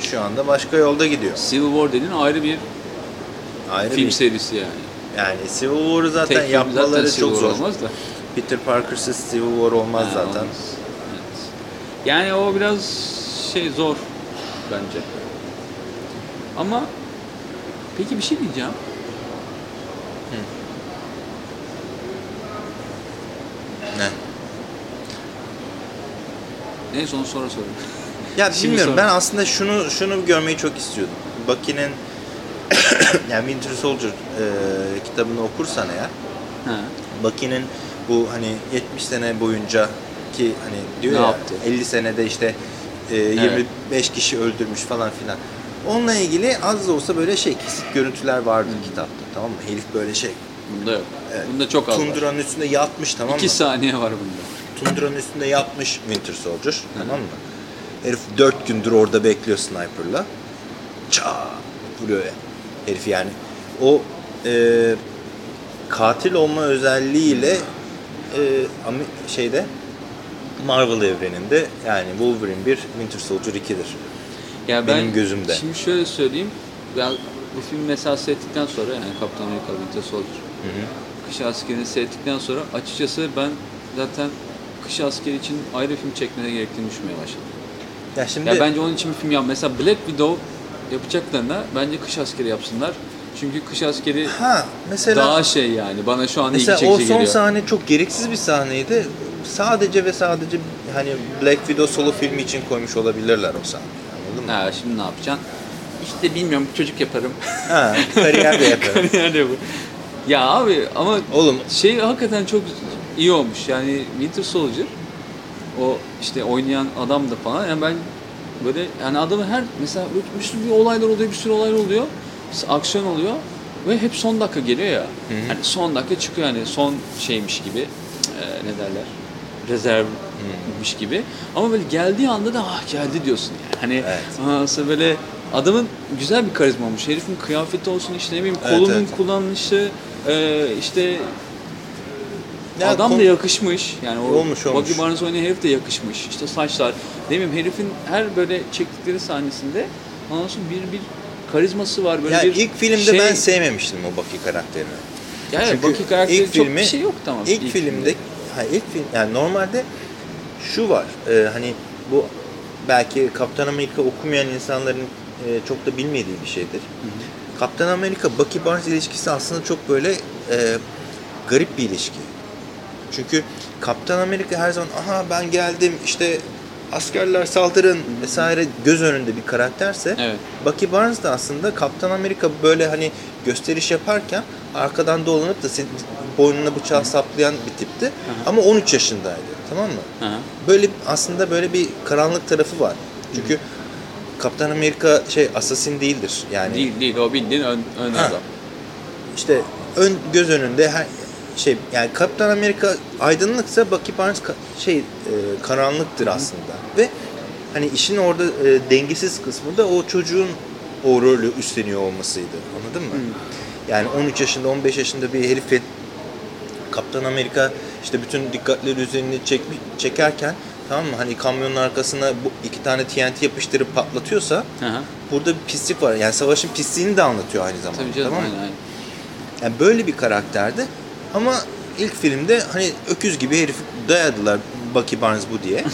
şu anda başka yolda gidiyor. Civil War dediğin ayrı bir Ayrı film bir serisi yani. Yani Civil War'ı zaten Tek yapmaları zaten Civil çok zor. olmaz da. Peter Parker'sız Civil War olmaz Ha, zaten. olmaz. Evet. Yani o biraz şey zor bence. Ama peki bir şey diyeceğim. Ne? Neyse onu sonra sorayım. Ya Şimdi bilmiyorum sonra. ben aslında şunu şunu görmeyi çok istiyordum. Bucky'nin yani Winter Soldier e, kitabını okursan eğer Ha. Bucky'nin bu hani 70 sene boyunca ki hani diyor Ne ya yaptı? 50 senede işte e, 25 kişi öldürmüş falan filan. Onunla ilgili az da olsa böyle şey kesik görüntüler vardı kitapta tamam mı? Herif böyle şey Bunda yok. Evet. Bunda çok az var. tunduranın üstünde yatmış tamam İki mı? saniye var bunda. Tunduranın üstünde yatmış Winter Soldier tamam mı? Herif 4 gündür orada bekliyor sniper'la. Ça vuruyor ya. Herif yani. O e, katil olma özelliğiyle e, şeyde Marvel evreninde yani Wolverine 1, Winter Soldier 2'dir. Ya Benim gözümde. Şimdi şöyle söyleyeyim. Ya bu film mesela seyrettikten sonra yani Kaptan Amerika Winter Soldier Hı hı. Kış Askeri'ni seyrettikten sonra açıkçası ben zaten Kış Askeri için ayrı film çekmene gerektiğini düşünmeye başladım. Ya şimdi Ya bence onun için bir film yap. Mesela Black Widow yapacaklarına bence Kış Askeri yapsınlar. Çünkü Kış Askeri ha mesela daha şey yani bana şu anda ilgi Mesela çekici o son geliyor. sahne çok gereksiz bir sahneydi. Sadece ve sadece hani Black Widow solo filmi için koymuş olabilirler o sahneyi. Anladın mı? Ha şimdi ne yapacaksın? İşte bilmiyorum çocuk yaparım. Ha, kariyer de yaparım. yani bu. Ya abi ama Oğlum şey hakikaten çok iyi olmuş. Yani Winter Soldier o işte oynayan adam da falan yani ben böyle yani adamın her mesela bir sürü bir olaylar oluyor, bir sürü olaylar oluyor. Aksiyon oluyor ve hep son dakika geliyor ya. hı. Yani son dakika çıkıyor yani son şeymiş gibi. e, ne derler? Rezervmiş gibi. Ama böyle geldiği anda da ah geldi diyorsun yani. Hani Evet. aslında böyle adamın güzel bir karizma olmuş. Herifin kıyafeti olsun işte ne bileyim Evet, kolunun evet. kullanışı e, işte Ya Adam da yakışmış. Yani o Olmuş, olmuş. Bucky Barnes oynayan herif de yakışmış. İşte saçlar. Ne bileyim herifin her böyle çektikleri sahnesinde ondan sonra bir bir karizması var. Böyle ya bir ilk filmde şey... ben sevmemiştim o Bucky karakterini. Ya evet, Çünkü Bucky karakteri ilk çok filmi- bir şey yoktu ama. İlk, filmde ha ilk film yani normalde şu var. e, hani bu belki Kaptan Amerika okumayan insanların e, çok da bilmediği bir şeydir. Kaptan Amerika Bucky Barnes ilişkisi aslında çok böyle e, garip bir ilişki. Çünkü Kaptan Amerika her zaman aha ben geldim işte askerler saldırın vesaire göz önünde bir karakterse Evet. Bucky Barnes da aslında Kaptan Amerika böyle hani gösteriş yaparken arkadan dolanıp da boynuna bıçağı saplayan bir tipti. Ama 13 yaşındaydı. Tamam mı? Hı hı. Böyle aslında böyle bir karanlık tarafı var. Çünkü Kaptan Amerika şey assassin değildir. Yani Değil değil o bildiğin ön, ön adam. işte ön göz önünde her şey yani Kaptan Amerika aydınlıksa Bucky Barnes şey e, karanlıktır aslında ve hani işin orada e, dengesiz kısmı da o çocuğun o rolü üstleniyor olmasıydı. Anladın mı? Yani 13 yaşında 15 yaşında bir herifin Kaptan Amerika işte bütün dikkatleri üzerine çekmiş, çekerken tamam mı? Hani kamyonun arkasına bu iki tane TNT yapıştırıp patlatıyorsa hı. burada bir pislik var. Yani savaşın pisliğini de anlatıyor aynı zamanda. Tabii canım tamam mı? aynen aynen. Yani böyle bir karakterdi. Ama ilk filmde hani öküz gibi herif dayadılar Bucky Barnes bu diye.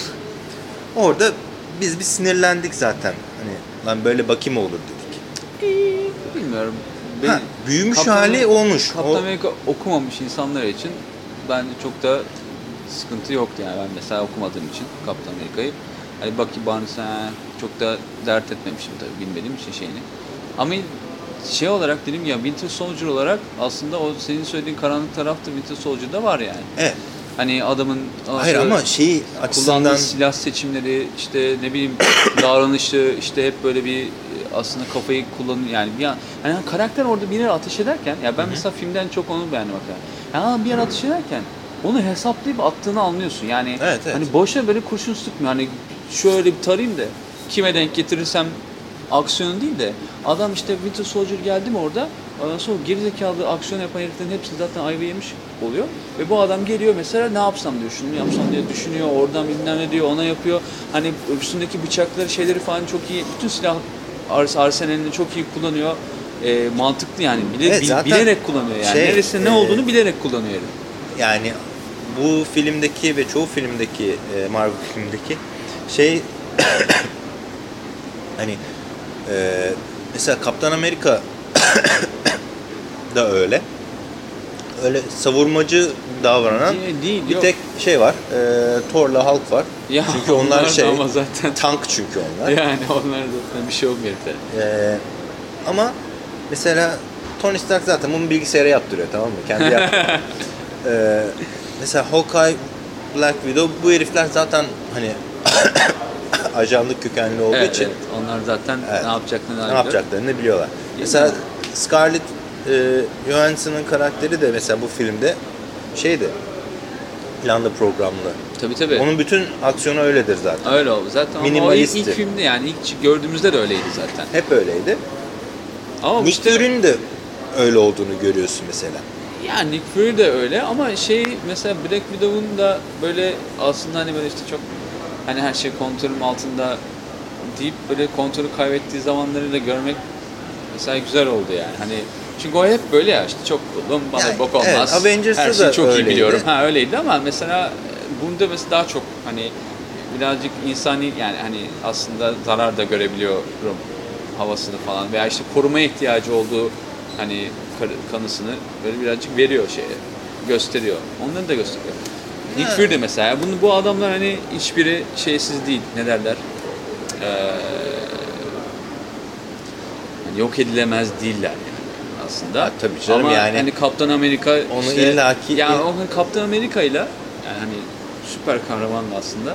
Orada biz bir sinirlendik zaten. Hani lan böyle Bucky mi olur dedik. Bilmiyorum. Ha, Benim- büyümüş Kaptan hali olmuş. Kaptan Amerika okumamış insanlar için bence çok da sıkıntı yoktu yani ben mesela okumadığım için Kaptan Amerika'yı. Hani Bucky Barnes ha, çok da dert etmemişim tabii bilmediğim için şeyini. Ama şey olarak dedim ya Winter Soldier olarak aslında o senin söylediğin karanlık taraf da Winter Soldier'da var yani. Evet. Hani adamın Hayır aslında ama şeyi kullandığı açısından silah seçimleri işte ne bileyim davranışı işte hep böyle bir aslında kafayı kullanıyor yani bir an yani karakter orada bir yere ateş ederken ya ben mesela filmden çok onu beğendim hakikaten. Ya bir yere ateş ederken onu hesaplayıp attığını anlıyorsun. Yani Evet, evet. hani boşa böyle kurşun sıkmıyor. Hani şöyle bir tarayayım da kime denk getirirsem aksiyon değil de adam işte Winter Soldier geldi mi orada sonra gerizekalı aksiyon yapan heriflerin hepsi zaten ayva yemiş oluyor. Ve bu adam geliyor mesela ne yapsam diyor, şunu yapsam diye düşünüyor, oradan bilmem ne diyor, ona yapıyor. Hani üstündeki bıçakları, şeyleri falan çok iyi, bütün silah ars arsenalini çok iyi kullanıyor. Ee, mantıklı yani, bile, Evet, bil- bilerek kullanıyor yani. şey, Neresinde ne e, olduğunu bilerek kullanıyor herif. yani bu filmdeki ve çoğu filmdeki e, Marvel filmdeki şey hani e, mesela Kaptan Amerika da öyle. Öyle savurmacı davranan Değil, değil, bir yok. tek şey var. E, Thor'la Hulk var. Ya çünkü onlar da şey ama zaten tank çünkü onlar. yani onlar zaten bir şey yok herifler. E, Ama mesela Tony Stark zaten bunu bilgisayara yaptırıyor tamam mı? Kendi yapmıyor. Ee, mesela Hawkeye, Black Widow bu herifler zaten hani ajanlık kökenli olduğu Evet, için evet. Onlar zaten Evet. ne yapacaklarını ne yapacaklarını biliyorlar. Mesela Scarlett e, Johansson'ın karakteri de mesela bu filmde şeydi planlı programlı. Tabii tabii. Onun bütün aksiyonu öyledir zaten. Öyle oldu zaten. Ama o ilk, Minimalistti. ilk filmde yani ilk gördüğümüzde de öyleydi zaten. Hep öyleydi. Ama Nick işte Fury'nin de öyle olduğunu görüyorsun mesela. yani Nick Fury de öyle ama şey mesela Black Widow'un da böyle aslında hani böyle işte çok hani her şey kontrolüm altında deyip böyle kontrolü kaybettiği zamanları da görmek mesela güzel oldu yani. Hani çünkü o hep böyle ya işte çok kulum bana Yani, bok olmaz. evet, Avengers'ta her şeyi çok iyi öyleydi. biliyorum. Ha öyleydi ama mesela e, bunda mesela daha çok hani birazcık insani yani hani aslında zarar da görebiliyorum havasını falan veya işte korumaya ihtiyacı olduğu hani kanısını böyle birazcık veriyor şeye gösteriyor. Onları da gösteriyor. Nick. Fury de mesela bunu bu adamlar hani hiçbiri şeysiz değil ne derler Ee, yok edilemez değiller yani aslında. Ha, tabii canım Ama yani. hani Kaptan Amerika Onu işte, illaki- yani o hani Kaptan Amerika ile yani hani süper kahramanla aslında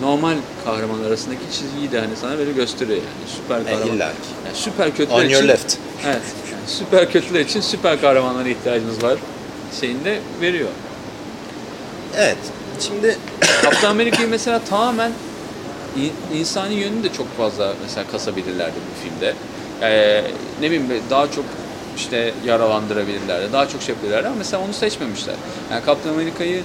normal kahraman arasındaki çizgiyi de hani sana böyle gösteriyor yani süper kahraman. illaki. Yani süper kötüler On için your left. Evet. Yani süper kötüler için süper kahramanlara ihtiyacınız var şeyini de veriyor. Evet. Şimdi Kaptan Amerika'yı mesela tamamen in- insani yönünü de çok fazla mesela kasabilirlerdi bu filmde. Ee, ne bileyim daha çok işte yaralandırabilirlerdi, daha çok şey yapabilirlerdi ama mesela onu seçmemişler. Yani Kaptan Amerika'yı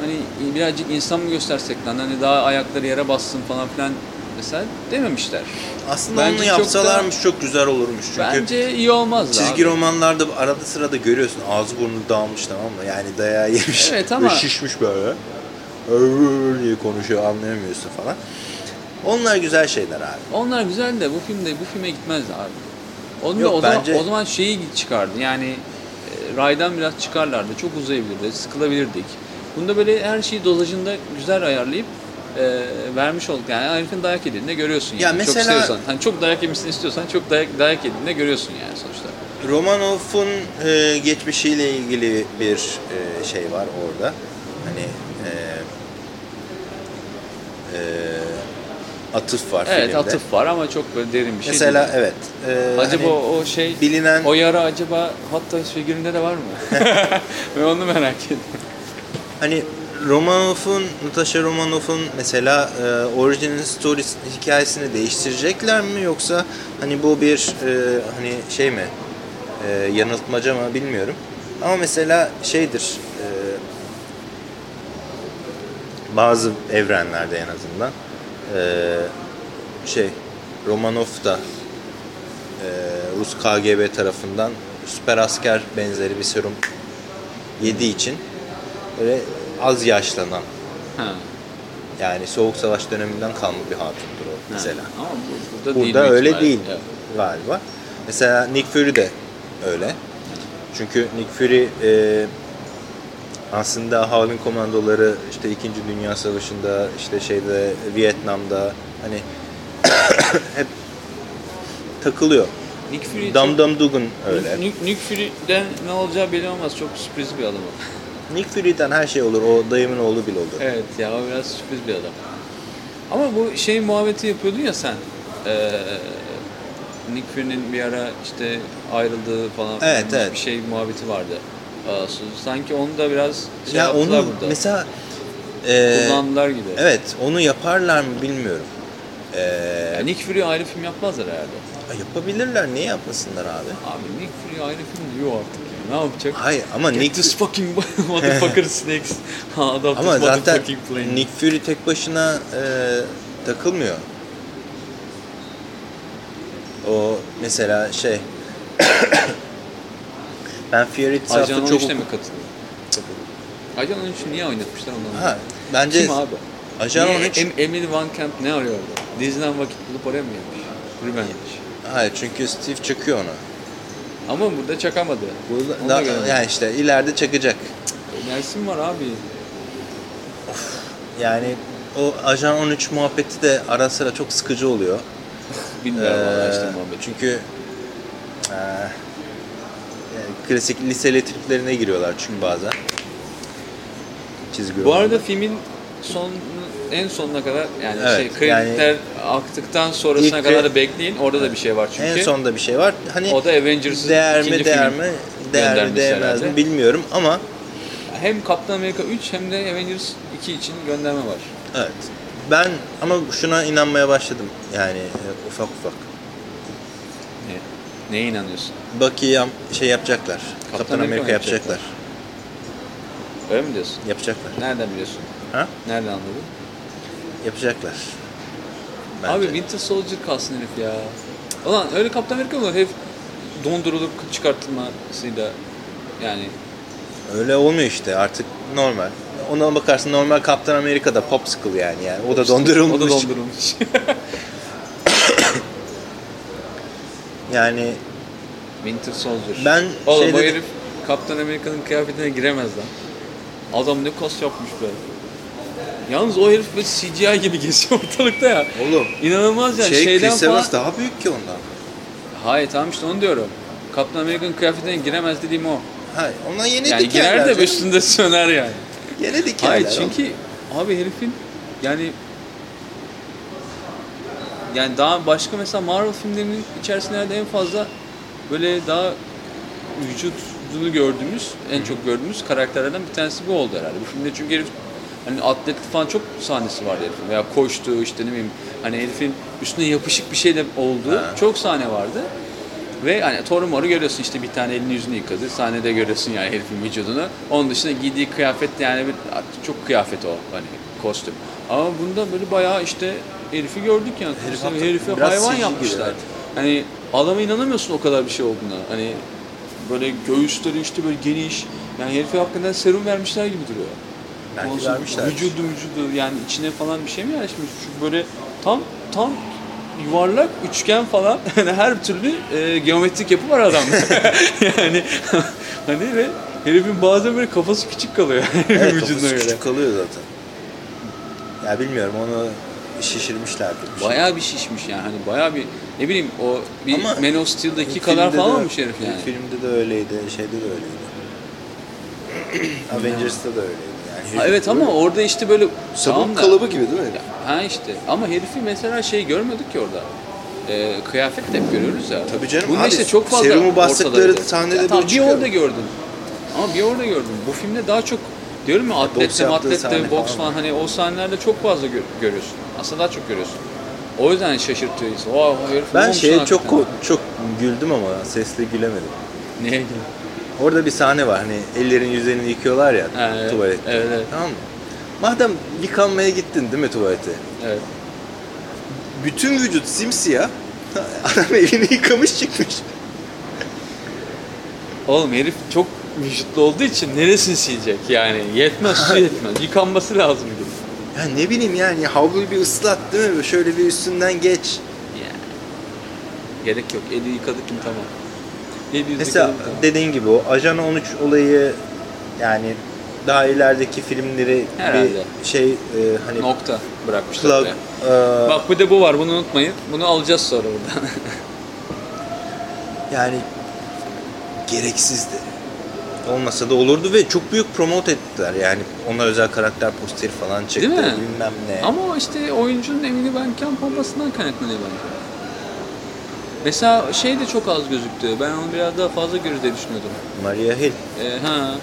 hani birazcık insan mı göstersek lan hani daha ayakları yere bassın falan filan mesela dememişler. aslında Bence onu çok yapsalarmış çok, güzel olurmuş. Çünkü Bence iyi olmazdı çizgi abi. romanlarda arada sırada görüyorsun ağzı burnu dağılmış tamam mı? Yani dayağı yemiş. Evet ama- şişmiş böyle. "Ööö" diye konuşuyor anlayamıyorsun falan. Onlar güzel şeyler abi. Onlar güzel de bu filmde bu filme gitmezdi abi. Onun da Yok, o, zaman, bence- o zaman şeyi çıkardı yani e, raydan biraz çıkarlardı. Çok uzayabilirdi, sıkılabilirdik. Bunda böyle her şeyi dozajında güzel ayarlayıp e, vermiş olduk. Yani herifin dayak yediğinde görüyorsun yani. Ya Çok mesela- istiyorsan, hani çok dayak yemişsin istiyorsan çok dayak, dayak yediğinde görüyorsun yani sonuçta. Romanov'un e, geçmişiyle ilgili bir e, şey var orada. Hani e, e, atıf var Evet filmde. atıf var ama çok böyle derin bir şey Mesela değil. evet. e, Acaba hani o şey bilinen o yara acaba Toys figüründe de var mı? ben onu merak ediyorum. hani Romanov'un, Natasha Romanov'un mesela e, origin story hikayesini değiştirecekler mi yoksa hani bu bir e, hani şey mi e, yanıltmaca mı bilmiyorum. Ama mesela şeydir e, bazı evrenlerde en azından e, şey Romanov da e, Rus KGB tarafından süper asker benzeri bir serum yediği için böyle az yaşlanan Ha. yani soğuk savaş döneminden kalma bir hatundur o mesela. Ama bu- burada, değil Burada büyük öyle ihtimalle. değil Evet. galiba. Mesela Nick Fury de öyle. Çünkü Nick Fury e, aslında Howling Komandoları işte 2. Dünya Savaşı'nda işte şeyde Vietnam'da hani hep takılıyor. Nick Fury çok- Dum Dugan öyle. Nick, Nick Fury'den ne olacağı belli olmaz. Çok sürpriz bir adam o. Nick Fury'den her şey olur. O dayımın oğlu bile olur. Evet ya o biraz sürpriz bir adam. Ama bu şey muhabbeti yapıyordun ya sen. Ee, Nick Fury'nin bir ara işte ayrıldığı falan Evet, evet. bir şey muhabbeti vardı. Sanki onu da biraz şey ya onu burada. mesela e, Kullandılar gibi. evet onu yaparlar mı bilmiyorum. E, Ya Nick Fury ayrı film yapmazlar herhalde. yapabilirler. Niye yapmasınlar abi? Abi Nick Fury ayrı film diyor artık. Ne yapacak? Hayır ama Get Nick this fucking motherfucker snakes out of ama zaten plane. Nick Fury tek başına e, takılmıyor. O mesela şey ben Fury Ajan 13'te çok mi katılıyor? Ajan 13'ü niye oynatmışlar ondan? ha, bence Kim abi? Ajan Niye 13 Em- Emily Van Camp ne arıyor orada? Diziden vakit bulup oraya mı gelmiş? Revenge. hayır çünkü Steve çakıyor onu. Ama burada çakamadı. Burada da, yani işte ileride çakacak. Nelson var abi. Yani o Ajan 13 muhabbeti de ara sıra çok sıkıcı oluyor. Bilmiyorum Ee, muhabbet. Çünkü Ee, yani klasik liseli triplerine giriyorlar çünkü bazen. Çizgi Bu arada filmin son en sonuna kadar yani Evet, şey krediler aktıktan sonrasına kadar da bekleyin. Orada da bir şey var çünkü. en sonda bir şey var. Hani o da Avengers'ın değer mi değer mi değer mi değmez mi bilmiyorum ama Hem Kaptan Amerika 3 hem de Avengers 2 için gönderme var. evet. Ben ama şuna inanmaya başladım yani e, ufak ufak. Ne? Neye inanıyorsun? Bucky'yi şey yapacaklar. Kaptan Kaptan, Amerika Amerika, mı yapacaklar. Öyle mi diyorsun? Yapacaklar. Nereden biliyorsun? Ha? Nereden anladın? Yapacaklar. Bence. Abi Winter Soldier kalsın herif ya. Ulan öyle Kaptan Amerika mı? Herif dondurulup çıkartılmasıyla yani Öyle olmuyor işte artık normal. Ona bakarsın normal Kaptan Amerika'da popsicle yani yani. O da dondurulmuş. O da dondurulmuş. Yani Winter Soldier. ben Oğlum şeyde o herif Kaptan Amerika'nın kıyafetine giremez lan. Adam ne kas yapmış be. Yalnız o herif böyle CGI gibi geziyor ortalıkta ya. oğlum İnanılmaz yani şey şeyden Chris falan. Evans daha büyük ki ondan. Hayır tamam işte onu diyorum. Kaptan Amerika'nın kıyafetine giremez dediğim o. Hayır, ondan yeni Yani dikerler. girer de üstünde söner yani. Yeni dikerler. Hayır oğlum. çünkü abi herifin yani yani daha başka mesela Marvel filmlerinin içerisinde en fazla böyle daha vücudunu gördüğümüz, en çok gördüğümüz karakterlerden bir tanesi bu oldu herhalde. Bu filmde çünkü herif hani atletli falan çok sahnesi vardı herifin veya koştu işte ne bileyim hani herifin üstüne yapışık bir şey de olduğu Ha. çok sahne vardı. Ve hani Thor'u moru görüyorsun işte bir tane elini yüzünü yıkadı. Sahnede görüyorsun yani herifin vücudunu. Onun dışında giydiği kıyafet yani bir, çok kıyafet o hani kostüm. Ama bunda böyle bayağı işte herifi gördük yani. Herif hatta herifi hayvan CG gibi, yapmışlar. evet. Hani adama inanamıyorsun o kadar bir şey olduğuna. Hani böyle göğüsleri işte böyle geniş. Yani herife hakikaten serum vermişler gibi duruyor. Belki vermişler. Vücudu vücudu yani içine falan bir şey mi yerleşmiş? Çünkü böyle tam tam yuvarlak, üçgen falan yani her türlü e, geometrik yapı var adamda. yani hani ve herifin bazen böyle kafası küçük kalıyor Evet, vücuduna kafası göre. küçük kalıyor zaten. Ya bilmiyorum onu şişirmişlerdir. bir şey. Bayağı bir şişmiş yani hani bayağı bir ne bileyim o bir Ama Man of Steel'daki kadar falan olmuş herif yani. filmde de öyleydi, şeyde de öyleydi. Avengers'ta da öyleydi. Ha, evet ama orada işte böyle Sabun tamam da- kalıbı gibi değil mi? Ha işte ama herifi mesela şey görmüyorduk ki orada. Ee, kıyafet de hep görüyoruz ya. Tabii canım, Bunda abi, işte çok fazla serumu bastıkları ortadaydı. sahnede Ya böyle tamam, bir çıkıyor. orada gördüm. Ama bir orada gördüm. Bu filmde daha çok diyorum ya atlette, yaptığı matlette, sahne boks falan. falan hani o sahnelerde çok fazla gö- görüyorsun. Aslında daha çok görüyorsun. O yüzden şaşırtıyor insan. Herif ne Ben olmuş şeye çok hakikaten? ko- çok güldüm ama sesli gülemedim. Neye gidiyor? Orada bir sahne var hani ellerin yüzlerini yıkıyorlar ya evet. tuvalette. Evet, evet. Tamam mı? Madem yıkanmaya gittin değil mi tuvalete? Evet. Bütün vücut simsiyah. Adam elini yıkamış çıkmış. Oğlum herif çok vücutlu olduğu için neresini silecek yani? Yetmez, su yetmez. Yıkanması lazım gibi. Ya ne bileyim yani havluyu bir ıslat değil mi? Şöyle bir üstünden geç. Yani. Gerek yok. Eli yıkadık mı tamam. Mesela dediğin gibi o Ajan 13 olayı yani daha ilerideki filmleri Herhalde. bir şey e, hani Nokta bırakmışlar. plug e, Bak bir de bu var bunu unutmayın. Bunu alacağız sonra buradan. yani gereksizdi. Olmasa da olurdu ve çok büyük promote ettiler. Yani ona özel karakter posteri falan çıktı. Bilmem ne. Ama işte oyuncunun Emily Benken olmasından kaynaklanıyor bence. Mesela şey de çok az gözüktü. Ben onu biraz daha fazla görür diye düşünüyordum. Maria Hill, Ee, ha.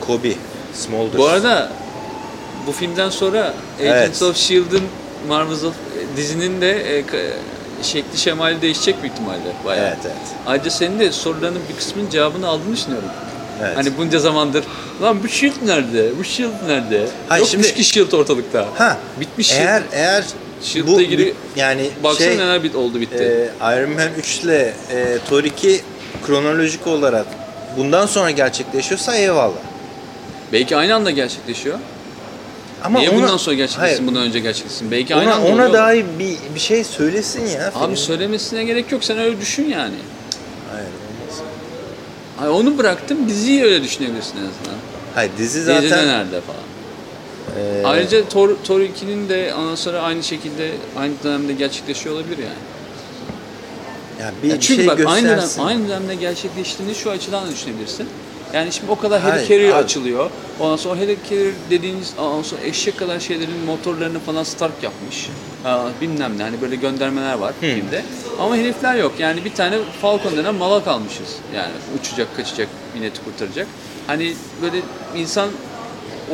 Kobe, Smulders. Bu arada bu filmden sonra Agents Evet. of S.H.I.E.L.D'ın Marvel's of dizinin de e, ka- şekli şemali değişecek büyük ihtimalle bayağı. Evet evet. Ayrıca senin de sorularının bir kısmının cevabını aldığını düşünüyorum. evet. Hani bunca zamandır lan bu Shield nerede? Bu Shield nerede? Hayır, Yokmuş şimdi- ki Shield ortalıkta. ha Bitmiş eğer Shield. eğer Shield'la ilgili yani Baksana şey neler bit oldu bitti. e, Iron Man 3 ile e, Thor 2 kronolojik olarak bundan sonra gerçekleşiyorsa eyvallah. Belki aynı anda gerçekleşiyor. Ama Niye ona, bundan sonra gerçekleşsin, Hayır, bundan önce gerçekleşsin? Belki aynı ona, anda ona dair bir, bir şey söylesin ya. Abi film. söylemesine gerek yok. Sen öyle düşün yani. Hayır olmaz. Ay onu bıraktım. Diziyi öyle düşünebilirsin en azından. Hayır dizi zaten nerede falan. E, Ayrıca Thor, Thor 2'nin de ondan sonra aynı şekilde aynı dönemde gerçekleşiyor olabilir yani. Ya bir, Ya çünkü şey bak aynı dönem, aynı dönemde gerçekleştiğini şu açıdan da düşünebilirsin. Yani şimdi o kadar Hayır, helicarrier abi. açılıyor. Ondan sonra helicarrier dediğiniz ondan sonra eşek kadar şeylerin motorlarını falan Stark yapmış. Aa, bilmem ne hani böyle göndermeler var filmde. Ama herifler yok. Yani bir tane Falcon denen mala kalmışız. Yani uçacak, kaçacak, milleti kurtaracak. Hani böyle insan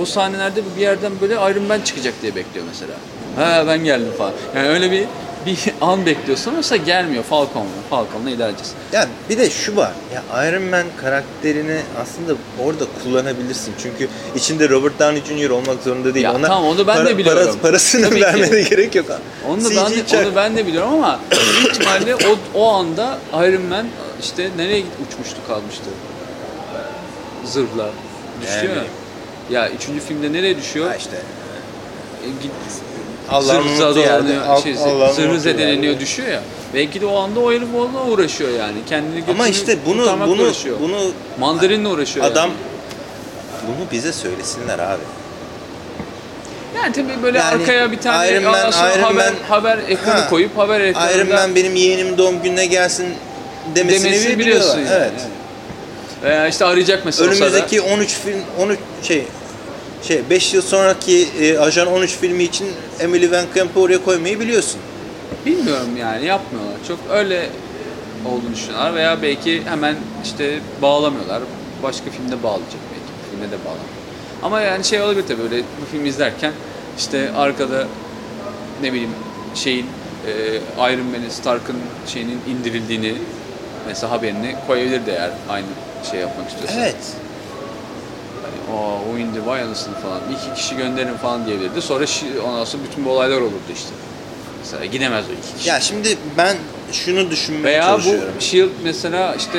o sahnelerde bir yerden böyle Iron Man çıkacak diye bekliyor mesela. Ha ben geldim falan. Yani öyle bir bir an bekliyorsun ama gelmiyor Falcon var. Falcon'la ilerleyeceğiz. Ya bir de şu var. Ya Iron Man karakterini aslında orada kullanabilirsin. Çünkü içinde Robert Downey Jr. olmak zorunda değil. Ya Ona tamam, onu ben de biliyorum. parasını Tabii ki. vermene gerek yok. Onu da CG ben de, çak. onu ben de biliyorum ama büyük ihtimalle o, o anda Iron Man işte nereye uçmuştu kalmıştı. Zırhla. Düşüyor Yani. ya. Ya üçüncü filmde nereye düşüyor? Ha işte. E, git, Allah'ın zırh unuttuğu yerde. zadolanıyor, Al- şey, Allah'ın zırhı zedeleniyor düşüyor ya. Belki de o anda o herif onunla uğraşıyor yani. Kendini Ama götünü işte bunu bunu uğraşıyor. bunu Mandarinle uğraşıyor adam yani. bunu bize söylesinler abi. Yani tabii böyle Yani arkaya bir tane Iron Man- Iron haber, Man- haber ekranı Ha. koyup haber ekranında Iron Man benim yeğenim doğum gününe gelsin demesini, demesini biliyorsun yani. Evet. Veya işte arayacak mesela. Önümüzdeki 13 film 13 şey şey 5 yıl sonraki e, Ajan 13 filmi için Emily Van Camp'ı oraya koymayı biliyorsun. Bilmiyorum yani yapmıyorlar. Çok öyle olduğunu düşünüyorlar veya belki hemen işte bağlamıyorlar. Başka filmde bağlayacak belki. Bu filmde de bağlamıyor. Ama yani şey olabilir tabii böyle bu filmi izlerken işte arkada ne bileyim şeyin e, Iron Man'in Stark'ın şeyinin indirildiğini mesela haberini koyabilir de eğer aynı şey yapmak istiyorsa. Evet. Aa, o indi vay anasını falan. İki kişi gönderin falan diyebilirdi. Sonra ondan sonra bütün bu olaylar olurdu işte. Mesela gidemez o iki kişi. Ya şimdi ben şunu düşünmeye Veya çalışıyorum. bu Shield mesela işte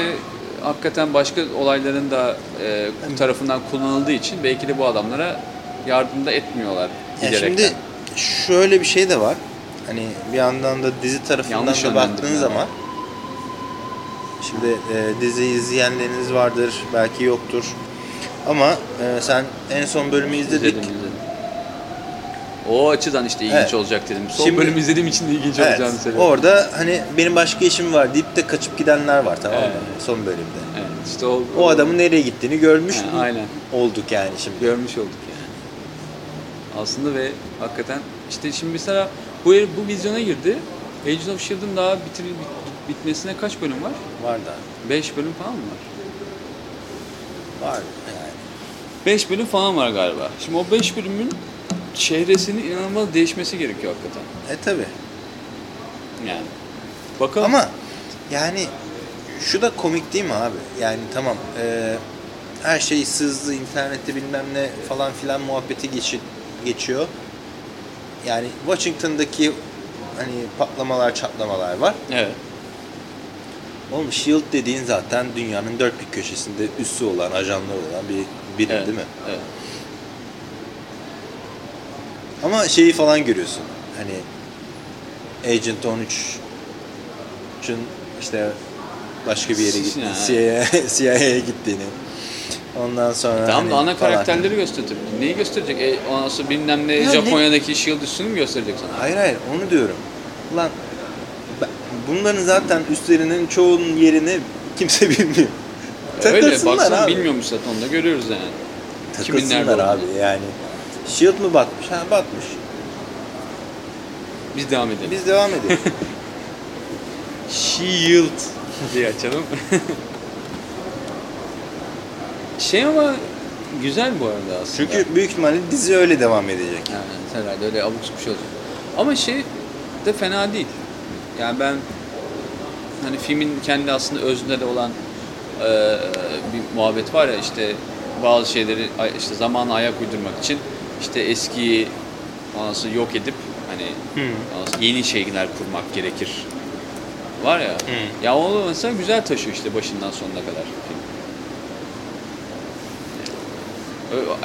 hakikaten başka olayların da e, tarafından kullanıldığı için belki de bu adamlara yardım da etmiyorlar Ya şimdi şöyle bir şey de var. Hani bir yandan da dizi tarafından Yanlış da baktığın yönlendirme zaman şimdi e, dizi izleyenleriniz vardır, belki yoktur. Ama e, sen en son bölümü izledik. izledim izledim. O açıdan işte ilginç Evet. olacak dedim. Son Şimdi- bölüm izlediğim için de ilginç Evet. olacağını söyledim. Orada hani benim başka işim var deyip de kaçıp gidenler var tamam mı? Evet. Son bölümde. Evet, işte o, O adamın nereye gittiğini görmüş mü aynen. olduk yani şimdi. görmüş olduk yani. Aslında ve hakikaten işte şimdi mesela bu herif bu vizyona girdi. Agents of S.H.I.E.L.D'ın daha bitir, bit- bitmesine kaç bölüm var? Var da. 5 bölüm falan mı var? Var yani. 5 bölüm falan var galiba. Şimdi o 5 bölümün çehresinin inanılmaz değişmesi gerekiyor hakikaten. E tabi. Yani. Bakalım. Ama yani şu da komik değil mi abi? Yani tamam e, her şey sızdı internette bilmem ne falan filan muhabbeti geçi, geçiyor. Yani Washington'daki hani patlamalar çatlamalar var. Evet. Oğlum SHIELD dediğin zaten dünyanın dört bir köşesinde üssü olan, ajanları olan bir birim evet. değil mi? Evet. Ama şeyi falan görüyorsun. Hani Agent 13'ün işte başka bir yere gittiğini, Yani. CIA CIA'ya gittiğini. Ondan sonra Tamam hani da ana falan. karakterleri gösterecek. Neyi gösterecek? E, ondan bilmem ne Ya ne- Japonya'daki Shield üstünü mü gösterecek sana? Hayır hayır onu diyorum. Ben- bunların zaten üstlerinin çoğunun yerini kimse bilmiyor. Öyle baksana abi. bilmiyormuş zaten onu da görüyoruz yani. Kimin nerede Takılsınlar abi olduğunu. yani. Shield mı batmış? Ha batmış. Biz devam edelim. Biz devam edelim. Shield diye açalım. şey ama güzel bu arada aslında. Çünkü büyük ihtimalle dizi öyle devam edecek. Yani herhalde öyle abuk subuk şey olacak. Ama şey de fena değil. Yani ben hani filmin kendi aslında özünde de olan e, bir muhabbet var ya işte bazı şeyleri işte zamana ayak uydurmak için işte eskiyi sonra yok edip hani sonra yeni şeyler kurmak gerekir. Var ya. Ya onu mesela güzel taşıyor işte başından sonuna kadar film.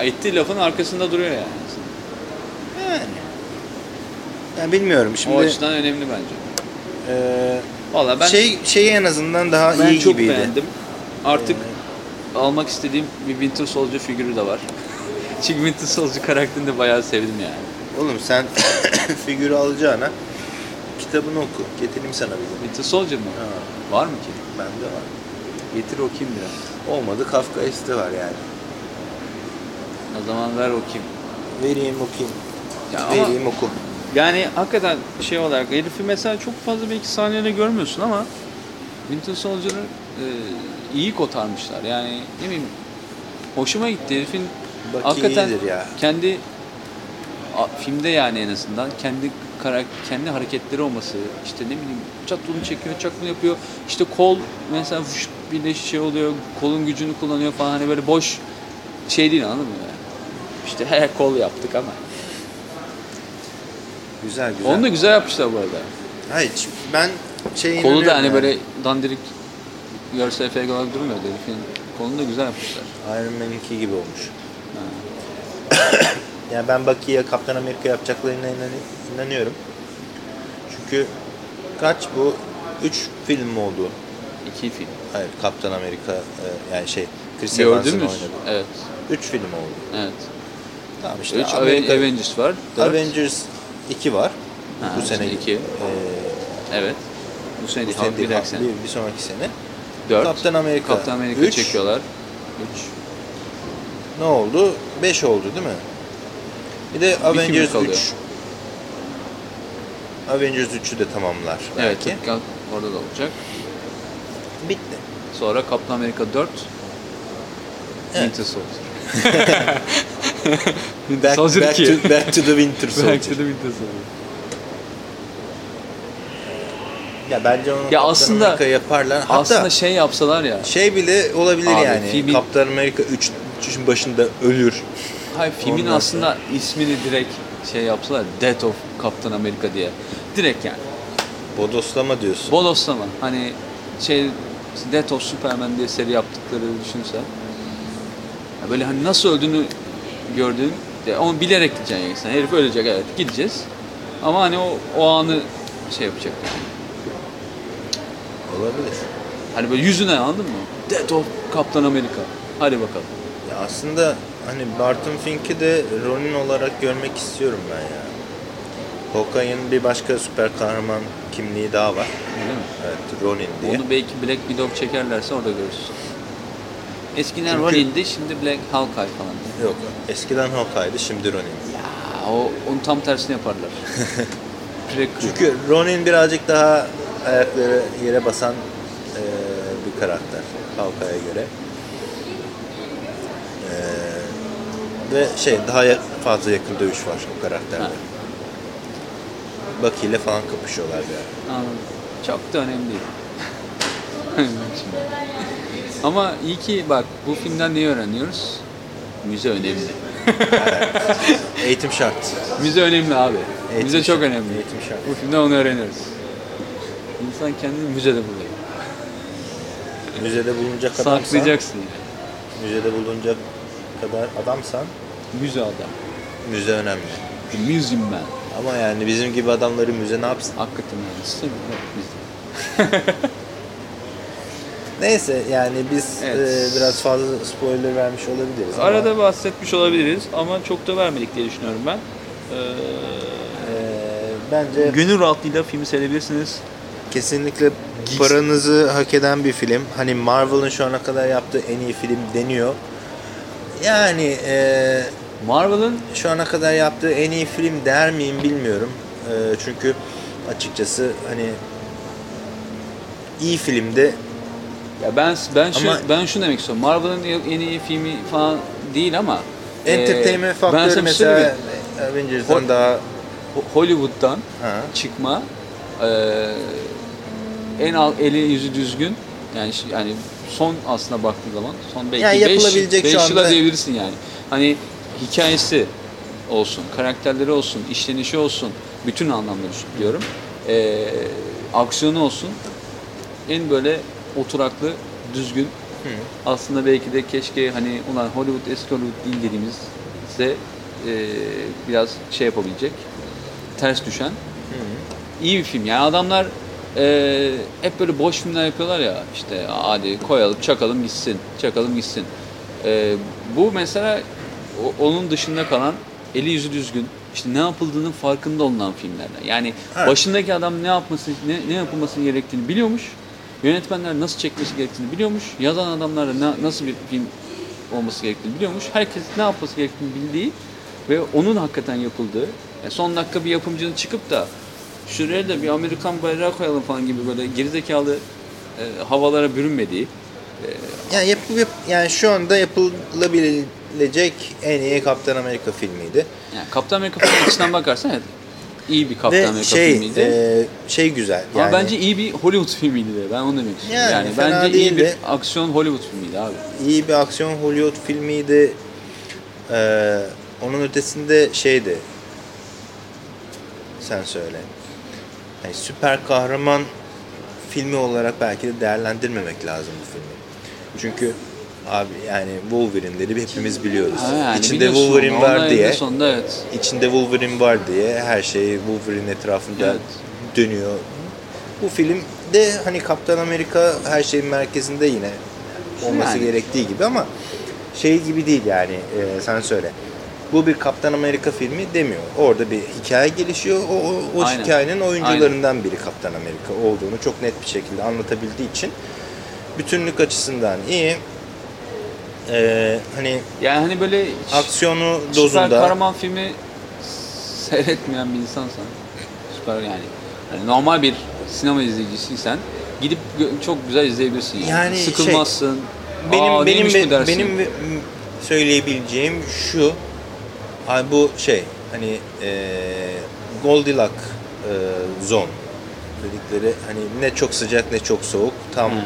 Ettiği lafın arkasında duruyor yani. Yani. Ya bilmiyorum şimdi. o açıdan önemli bence. eee, Valla ben şey şeyi en azından daha ben iyi çok gibiydi. beğendim. Artık almak istediğim bir Winter Soldier figürü de var. Çünkü Winter Soldier karakterini de bayağı sevdim yani. Oğlum sen figürü alacağına kitabını oku. Getireyim sana bir. Winter Soldier mı? Ha, Var mı ki? bende var. Getir okuyayım biraz. Olmadı Kafkaist'i var yani. O zaman ver okuyayım. Vereyim okuyayım. Ya ama Vereyim oku. yani hakikaten şey olarak herifi mesela çok fazla belki sahnede görmüyorsun ama Winter Soldier'ı e, iyi kotarmışlar. Yani ne bileyim hoşuma gitti herifin Bak hakikaten ya. kendi filmde yani en azından kendi kendi hareketleri olması işte ne bileyim çat çekiyor çak bunu yapıyor işte kol mesela vuş birleş şey oluyor kolun gücünü kullanıyor falan hani böyle boş şey değil anladın mı yani? İşte he kol yaptık ama. Güzel güzel. Onu da güzel yapmışlar bu arada. Hayır ben şey Kolu da hani yani. böyle dandirik görsel efekt olarak durmuyor herifin. Kolunu da güzel yapmışlar. Iron Man'inki gibi olmuş. Yani ben Bucky'ye Kaptan Amerika yapacaklarına inan- inanıyorum. Çünkü kaç bu? 3 film mi oldu? İki film. Hayır Kaptan Amerika e, yani şey Chris Evans'ın Gördünüz. oynadı. Evet. 3 film oldu. Evet. Tamam işte Üç Amerika- Avengers var. Dört. Avengers 2 var. Ha, bu sene iki. E, Evet. Bu sene bu değil, sene. bir, bir sonraki sene. Dört. Kaptan Amerika. Kaptan Amerika Üç. çekiyorlar. Üç. Ne oldu? 5 oldu değil mi? Bir de film Avengers kalıyor. 3. Avengers 3'ü de tamamlar Evet. belki. Orada da olacak. Bitti. Sonra Kaptan Amerika 4. Evet. Winter Soldier. Back, Soldier back, 2. to, back to the Winter Back Soldier. to the Winter Soldier. Ya bence onu Ya Kaptan aslında- Amerika yaparlar. Hatta Aslında şey yapsalar ya. şey bile olabilir Abi, yani. filmin- Kaptan Amerika 3 3'ün başında ölür. Hayır filmin Ondan aslında ismini direkt şey yapsalar. Death of Captain America diye. Direkt yani. Bodoslama diyorsun. Bodoslama. Hani şey Death of Superman diye seri yaptıkları düşünsen. Ya böyle hani nasıl öldüğünü gördüğün onu bilerek gideceksin yani. Herif ölecek evet gideceğiz. Ama hani o, o anı şey yapacak yani. Olabilir. Hani böyle yüzüne anladın mı? Death of Captain America. Hadi bakalım. Ya aslında hani Barton Fink'i de Ronin olarak görmek istiyorum ben ya. Hawkeye'nin bir başka süper kahraman kimliği daha var. Öyle mi? Evet, Ronin diye. Onu belki Black Widow çekerlerse orada görürsün. Eskiden Çünkü- Ronin'di, şimdi Black Hawkeye falan. Yok, eskiden Hawkeye'di, şimdi Ronin. Ya o onun tam tersini yaparlar. Çünkü Ronin birazcık daha ayakları yere basan eee, bir karakter Hawkeye'ye göre. Eee, ve şey daha fazla yakın dövüş var o karakterde. Ha. Bucky ile falan kapışıyorlar ara. Anladım. Çok da önemli değil. Ama iyi ki bak bu filmden neyi öğreniyoruz? Müze önemli. Eğitim şart. Müze önemli abi. Eğitim müze çok şart. önemli. Eğitim şart. Bu filmden onu öğreniyoruz. İnsan kendini müzede buluyor. Müzede bulunacak adamsan, Saklayacaksın yani. müzede bulunacak kadar adamsan Müze adam. müze önemli. The Museum Man. Ama yani bizim gibi adamları müze ne yapsın? Hakikaten yani. İstemiyorum. Neyse yani biz Evet. e, biraz fazla spoiler vermiş olabiliriz. ama, Arada bahsetmiş olabiliriz ama çok da vermedik diye düşünüyorum ben. Ee, e, bence gönül rahatlığıyla filmi seyredebilirsiniz. Kesinlikle paranızı hak eden bir film. Hani Marvel'ın şu ana kadar yaptığı en iyi film deniyor. Yani e, Marvel'ın şu ana kadar yaptığı en iyi film der miyim bilmiyorum. E, çünkü açıkçası hani iyi filmde ya ben ben şu Ama- ben şunu demek istiyorum. Marvel'ın en iyi filmi falan değil ama entertainment e, faktörü şey mesela? Avengers'dan daha Ho- Hollywood'dan ha, çıkma e, en al eli yüzü düzgün yani yani son aslına baktığın zaman son belki Yani 5 yapılabilecek şu yıla anda- diyebilirsin yani. Hani hikayesi olsun, karakterleri olsun, işlenişi olsun, bütün anlamda diyorum. E, aksiyonu olsun. En böyle oturaklı, düzgün. Aslında belki de keşke hani ulan Hollywood eski Hollywood değil dediğimizde e, biraz şey yapabilecek, ters düşen iyi bir film. Yani adamlar e, hep böyle boş filmler yapıyorlar ya işte hadi koyalım çakalım gitsin çakalım gitsin. E, bu mesela o- onun dışında kalan eli yüzü düzgün işte ne yapıldığının farkında olunan filmlerden. Yani Evet. başındaki adam ne yapması ne, ne yapılması gerektiğini biliyormuş. Yönetmenler nasıl çekmesi gerektiğini biliyormuş. Yazan adamlar da na- nasıl bir film olması gerektiğini biliyormuş. Herkes ne yapması gerektiğini bildiği ve onun hakikaten yapıldığı. yani son dakika bir yapımcının çıkıp da şuraya da bir Amerikan bayrağı koyalım falan gibi böyle gerizekalı e, havalara bürünmediği. Yani, yap, yap- yani şu anda yapılabilecek en iyi Kaptan Amerika filmiydi. Yani Kaptan Amerika filmi açısından bakarsan evet iyi bir Kaptan Ve Amerika şey filmiydi. e, şey güzel. Ama Yani, bence iyi bir Hollywood filmiydi de. Ben onu demek istiyorum. Yani Yani, bence iyi bir aksiyon Hollywood filmiydi abi. iyi bir aksiyon Hollywood filmiydi. Ee, onun ötesinde şeydi. Sen söyle. Yani süper kahraman filmi olarak belki de değerlendirmemek lazım bu filmi. Çünkü abi yani Wolverine'leri hepimiz biliyoruz. Ha, yani İçinde Wolverine var diye. Sonunda evet. içinde Wolverine var diye her şey Wolverine etrafında Evet. dönüyor. Bu film de hani Kaptan Amerika her şeyin merkezinde yine olması Yani. gerektiği gibi ama şey gibi değil yani e, sen söyle. Bu bir Kaptan Amerika filmi demiyor. Orada bir hikaye gelişiyor. O, o, o Aynen. hikayenin oyuncularından biri Kaptan Amerika olduğunu çok net bir şekilde anlatabildiği için bütünlük açısından iyi. E, hani Yani hani böyle aksiyonu süper dozunda kahraman filmi seyretmeyen bir insansan süper yani hani normal bir sinema izleyicisiysen gidip çok güzel izleyebilirsin yani. Yani şey, Sıkılmazsın. Benim Aa, benim dersin. benim söyleyebileceğim şu. Ay bu şey hani e, Goldilocks e, zone dedikleri hani ne çok sıcak ne çok soğuk tam Hı.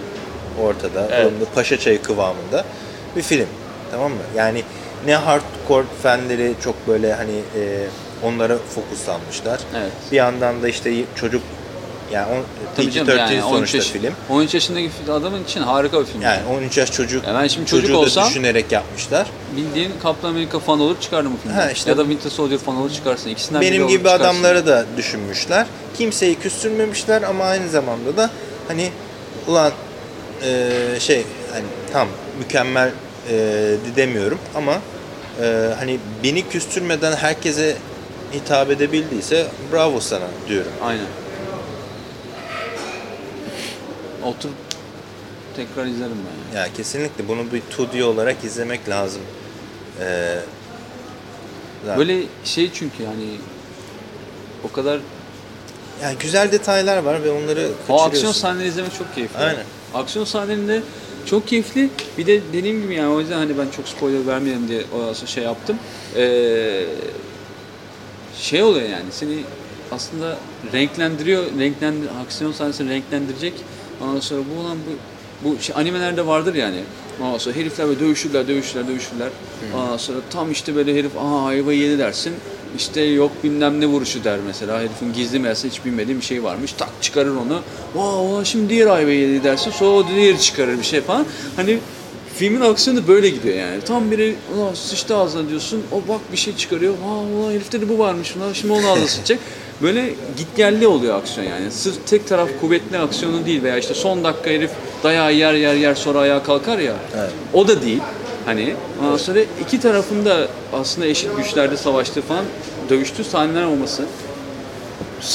ortada Evet. paşa çayı kıvamında bir film. Tamam mı? Yani ne hardcore fanleri çok böyle hani e, onlara fokuslanmışlar. Evet. Bir yandan da işte çocuk yani on, Tabii canım PG-13 yani 13 sonuçta yaş, film. 13 yaşındaki adamın için harika bir film. Yani 13 yaş çocuk Ya ben şimdi çocuk çocuğu da olsam- düşünerek yapmışlar. Bildiğin Kaptan Amerika fan olur çıkardım bu filmden. Ha, işte- ya da Winter Soldier fan olur çıkarsın. İkisinden Benim gibi çıkarsın. adamları da düşünmüşler. Kimseyi küstürmemişler ama aynı zamanda da hani ulan e, şey hani tam mükemmel e, demiyorum ama e, hani beni küstürmeden herkese hitap edebildiyse bravo sana diyorum. Aynen. Otur tekrar izlerim ben. ya. Ya kesinlikle bunu bir 2D olarak izlemek lazım. E, zaten- Böyle şey çünkü yani o kadar yani güzel detaylar var ve onları o aksiyon sahneleri izlemek çok keyifli. Aynen. Aksiyon sahnelerinde çok keyifli. Bir de dediğim gibi yani o yüzden hani ben çok spoiler vermeyelim diye o şey yaptım. Ee, şey oluyor yani seni aslında renklendiriyor, renklendir, aksiyon sahnesini renklendirecek. Ondan sonra bu olan bu bu şey, animelerde vardır yani. Ondan sonra herifler böyle dövüşürler, dövüşürler, dövüşürler. Ondan sonra tam işte böyle herif aha ayvayı yedi dersin. İşte yok bilmem ne vuruşu der mesela. Herifin gizli meğerse hiç bilmediği bir şey varmış. Tak çıkarır onu. Vaa şimdi diğer ayvayı yedi dersin. Sonra o diğeri çıkarır bir şey falan. Hani filmin aksiyonu böyle gidiyor yani. Tam biri sıçtı ağzına diyorsun. O bak bir şey çıkarıyor. Vaa herifte de bu varmış. Ulan şimdi onu ağzına sıçacak. Böyle gitgelli oluyor aksiyon yani. Sırf tek taraf kuvvetli aksiyonu değil veya işte son dakika herif dayağı yer yer yer sonra ayağa kalkar ya. Evet. O da değil. Hani ondan sonra iki tarafında aslında eşit güçlerde savaştığı falan dövüştüğü sahneler olması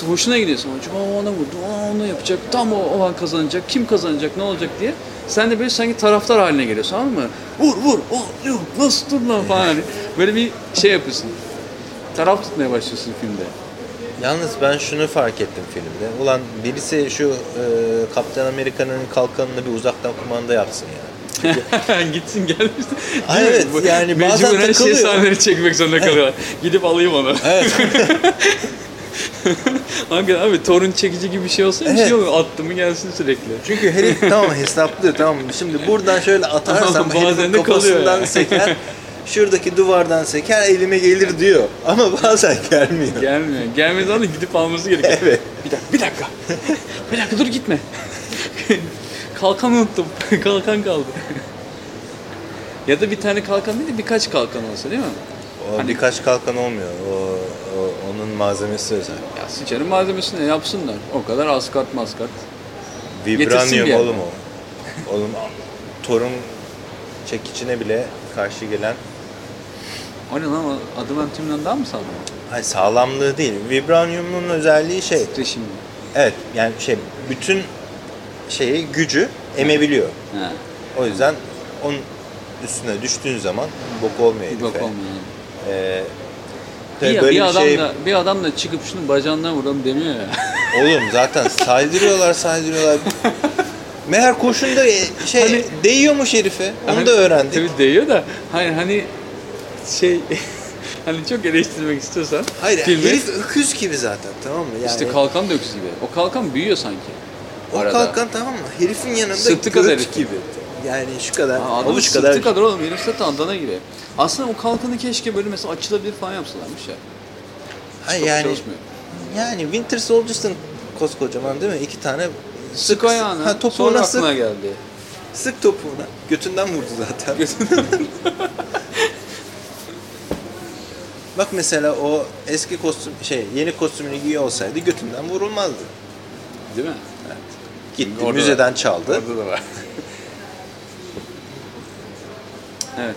hoşuna gidiyor sonra. Çünkü "Aa, ona vurdu, aa, onu yapacak, tam o, o an kazanacak, kim kazanacak, ne olacak diye. Sen de böyle sanki taraftar haline geliyorsun anladın mı? Vur vur, oh, yok, nasıl dur lan falan hani. Böyle bir şey yapıyorsun. Taraf tutmaya başlıyorsun filmde. Yalnız ben şunu fark ettim filmde. Ulan birisi şu e, Kaptan Amerika'nın kalkanını bir uzaktan kumanda yapsın ya. Gitsin mi? evet, Bu- yani bazen şey takılıyor. sahneleri çekmek zorunda kalıyorlar. Gidip alayım onu. Evet. Hakikaten abi torun çekici gibi bir şey olsa bir Evet. şey olur. Attı mı gelsin sürekli. Çünkü herif tamam hesaplıyor tamam? Şimdi buradan şöyle atarsam Bazen herifin kafasından yani. seker. Şuradaki duvardan seker elime gelir diyor. Ama bazen gelmiyor. Gelmiyor. Gelmediği zaman da gidip alması gerekiyor. Evet. Bir dakika, bir dakika. bir dakika dur gitme. kalkan unuttum. kalkan kaldı. ya da bir tane kalkan değil de birkaç kalkan olsa değil mi? O Hani- birkaç kalkan olmuyor. O, o- onun malzemesi özel. Ya sıçarın malzemesini yapsınlar. O kadar askat maskat. Vibranium oğlum o. Oğlum torun çekicine bile karşı gelen O ne lan? Adamantium'dan daha mı sağlam? Hayır, sağlamlığı değil. Vibranyumun özelliği şey. Titreşim. Evet yani şey bütün şeyi gücü emebiliyor. Ha. O yüzden onun üstüne düştüğün zaman bok olmuyor herife. olmuyor. Ee, Bir, böyle bir, bir, adam şey da, bir adam da çıkıp şunu bacağından vuralım demiyor ya. oğlum zaten saydırıyorlar saydırıyorlar. Meğer kurşun da şey Hani- değiyormuş herife. Onu Hani- da öğrendik. Tabii değiyor da hani hani şey hani çok eleştirmek istiyorsan Hayır filmi, herif öküz gibi zaten tamam mı? Yani işte kalkan da öküz gibi. O kalkan büyüyor sanki. o arada. kalkan tamam mı? Herifin yanında Sırtı kadar herif. gibi. Yani şu kadar, adamın avuç sırtı kadar. kadar. oğlum benim sırtı andana gibi. Aslında o kalkanı keşke böyle mesela açılabilir falan yapsalarmış ya. Hayır Çok yani çalışmıyor. yani Winter Soldiers'ın koskocaman değil mi? İki tane Sık ayağını. Ha, sonra topuğuna sık, aklına geldi. sık topuğuna. Götünden vurdu zaten. Bak mesela o eski kostüm şey yeni kostümünü giyiyor olsaydı götünden vurulmazdı. Değil mi? Gitti Orada- müzeden çaldı. Orada da var. evet.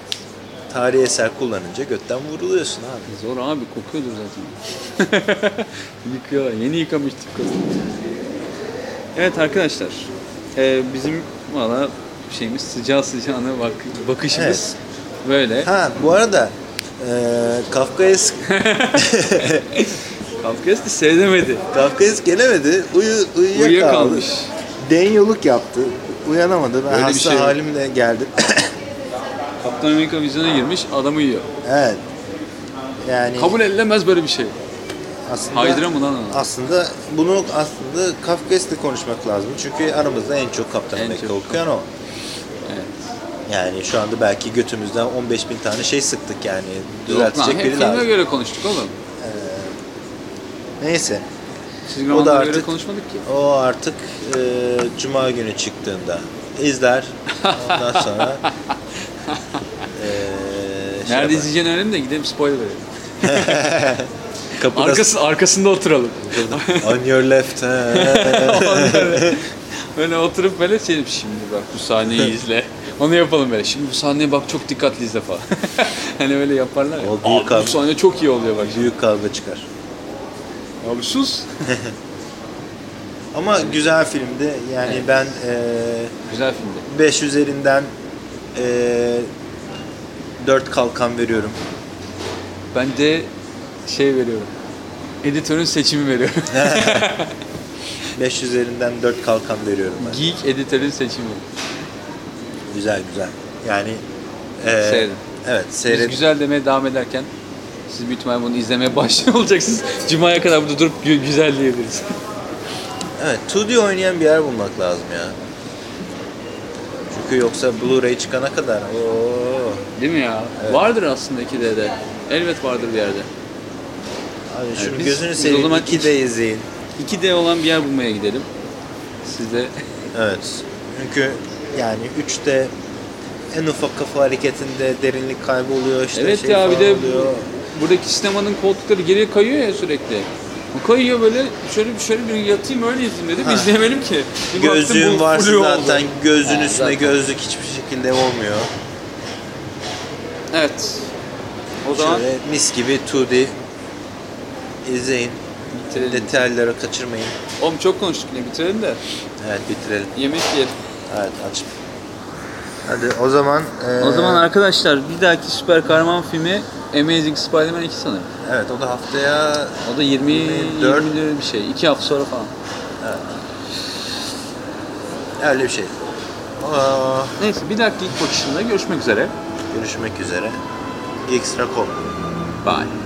Tarihi eser kullanınca götten vuruluyorsun abi. Zor abi kokuyordur zaten. Yıkıyorlar. Yeni yıkamıştık kostümü. Evet arkadaşlar. Ee, bizim valla şeyimiz sıcağı sıcağına bak bakışımız böyle. Ha bu arada Kafkaesk Kafkas da seyredemedi. Kafkaesk gelemedi. Uyu. Uyuyakalmış. Denyoluk yaptı. Uyanamadı. Ben Öyle bir hasta şey yok. halimle geldim. Kaptan Amerika vizyona girmiş adam uyuyor. evet. Yani Kabul edilemez böyle bir şey. aslında Haydra mı lan o? aslında bunu aslında Kafkaesk'le konuşmak lazım. Çünkü aramızda en çok Kaptan En Amerika çok. okuyan o. Yani şu anda belki götümüzden 15 bin tane şey sıktık yani. Yok lan, Düzeltecek biri lazım. göre konuştuk oğlum. Neyse. Çizgi O da romanlara göre artık- konuşmadık ki. O artık e, Cuma günü çıktığında izler. Ondan sonra e, şey Nerede izleyeceğini öğrenelim de gidelim spoiler verelim. Kapıda Arkası, arkasında oturalım. on your left. böyle oturup böyle şey şimdi bak bu sahneyi izle. Onu yapalım böyle. Şimdi bu sahneye bak çok dikkatli izle falan. hani öyle yaparlar ya. O büyük Abi, kavga. bu sahne çok iyi oluyor bak. Büyük kavga çıkar. Abi sus. Ama güzel filmdi. Yani Evet. ben e, Güzel filmdi. 5 üzerinden e, 4 kalkan veriyorum. Ben de şey veriyorum. Editörün seçimi veriyorum. 5 üzerinden 4 kalkan veriyorum ben. Geek editörün seçimi. Güzel güzel. Yani e, Seyredin. Evet, Biz seyret. güzel demeye devam ederken siz büyük ihtimalle bunu izlemeye başlıyor olacaksınız. Cuma'ya kadar burada durup gü- güzel diyebiliriz. Evet, 2D oynayan bir yer bulmak lazım ya. Çünkü yoksa Blu-ray çıkana kadar ooo. Değil mi ya? Evet. Vardır aslında 2D'de. Elbet vardır bir yerde. Abi şunu biz- gözünü biz o seveyim zaman 2D izleyin. 2D olan bir yer bulmaya gidelim. Siz de Evet. Çünkü yani 3'te en ufak kafa hareketinde derinlik kayboluyor işte Evet şey ya bir de oluyor. buradaki sinemanın koltukları geriye kayıyor ya sürekli. Kayıyor böyle şöyle bir şöyle bir yatayım öyle izleyeyim dedim. Ha. İzleyemedim ki. Bir Gözlüğün varsa flu oldu. zaten gözün Ha, üstüne zaten. gözlük hiçbir şekilde olmuyor. Evet. O zaman Şöyle mis gibi 2D izleyin. bitirelim. Detayları kaçırmayın. Oğlum çok konuştuk yine bitirelim de Evet bitirelim. yemek yiyelim. Evet aç. Hadi o zaman e, O zaman arkadaşlar bir dahaki süper kahraman filmi Amazing Spider-Man 2 sanırım. Evet o da haftaya O da 20 24. 20 bir şey. 2 hafta sonra falan. öyle bir şey. Aa, Neyse bir dahaki ilk bakışında görüşmek üzere. görüşmek üzere. Extra.com Bye.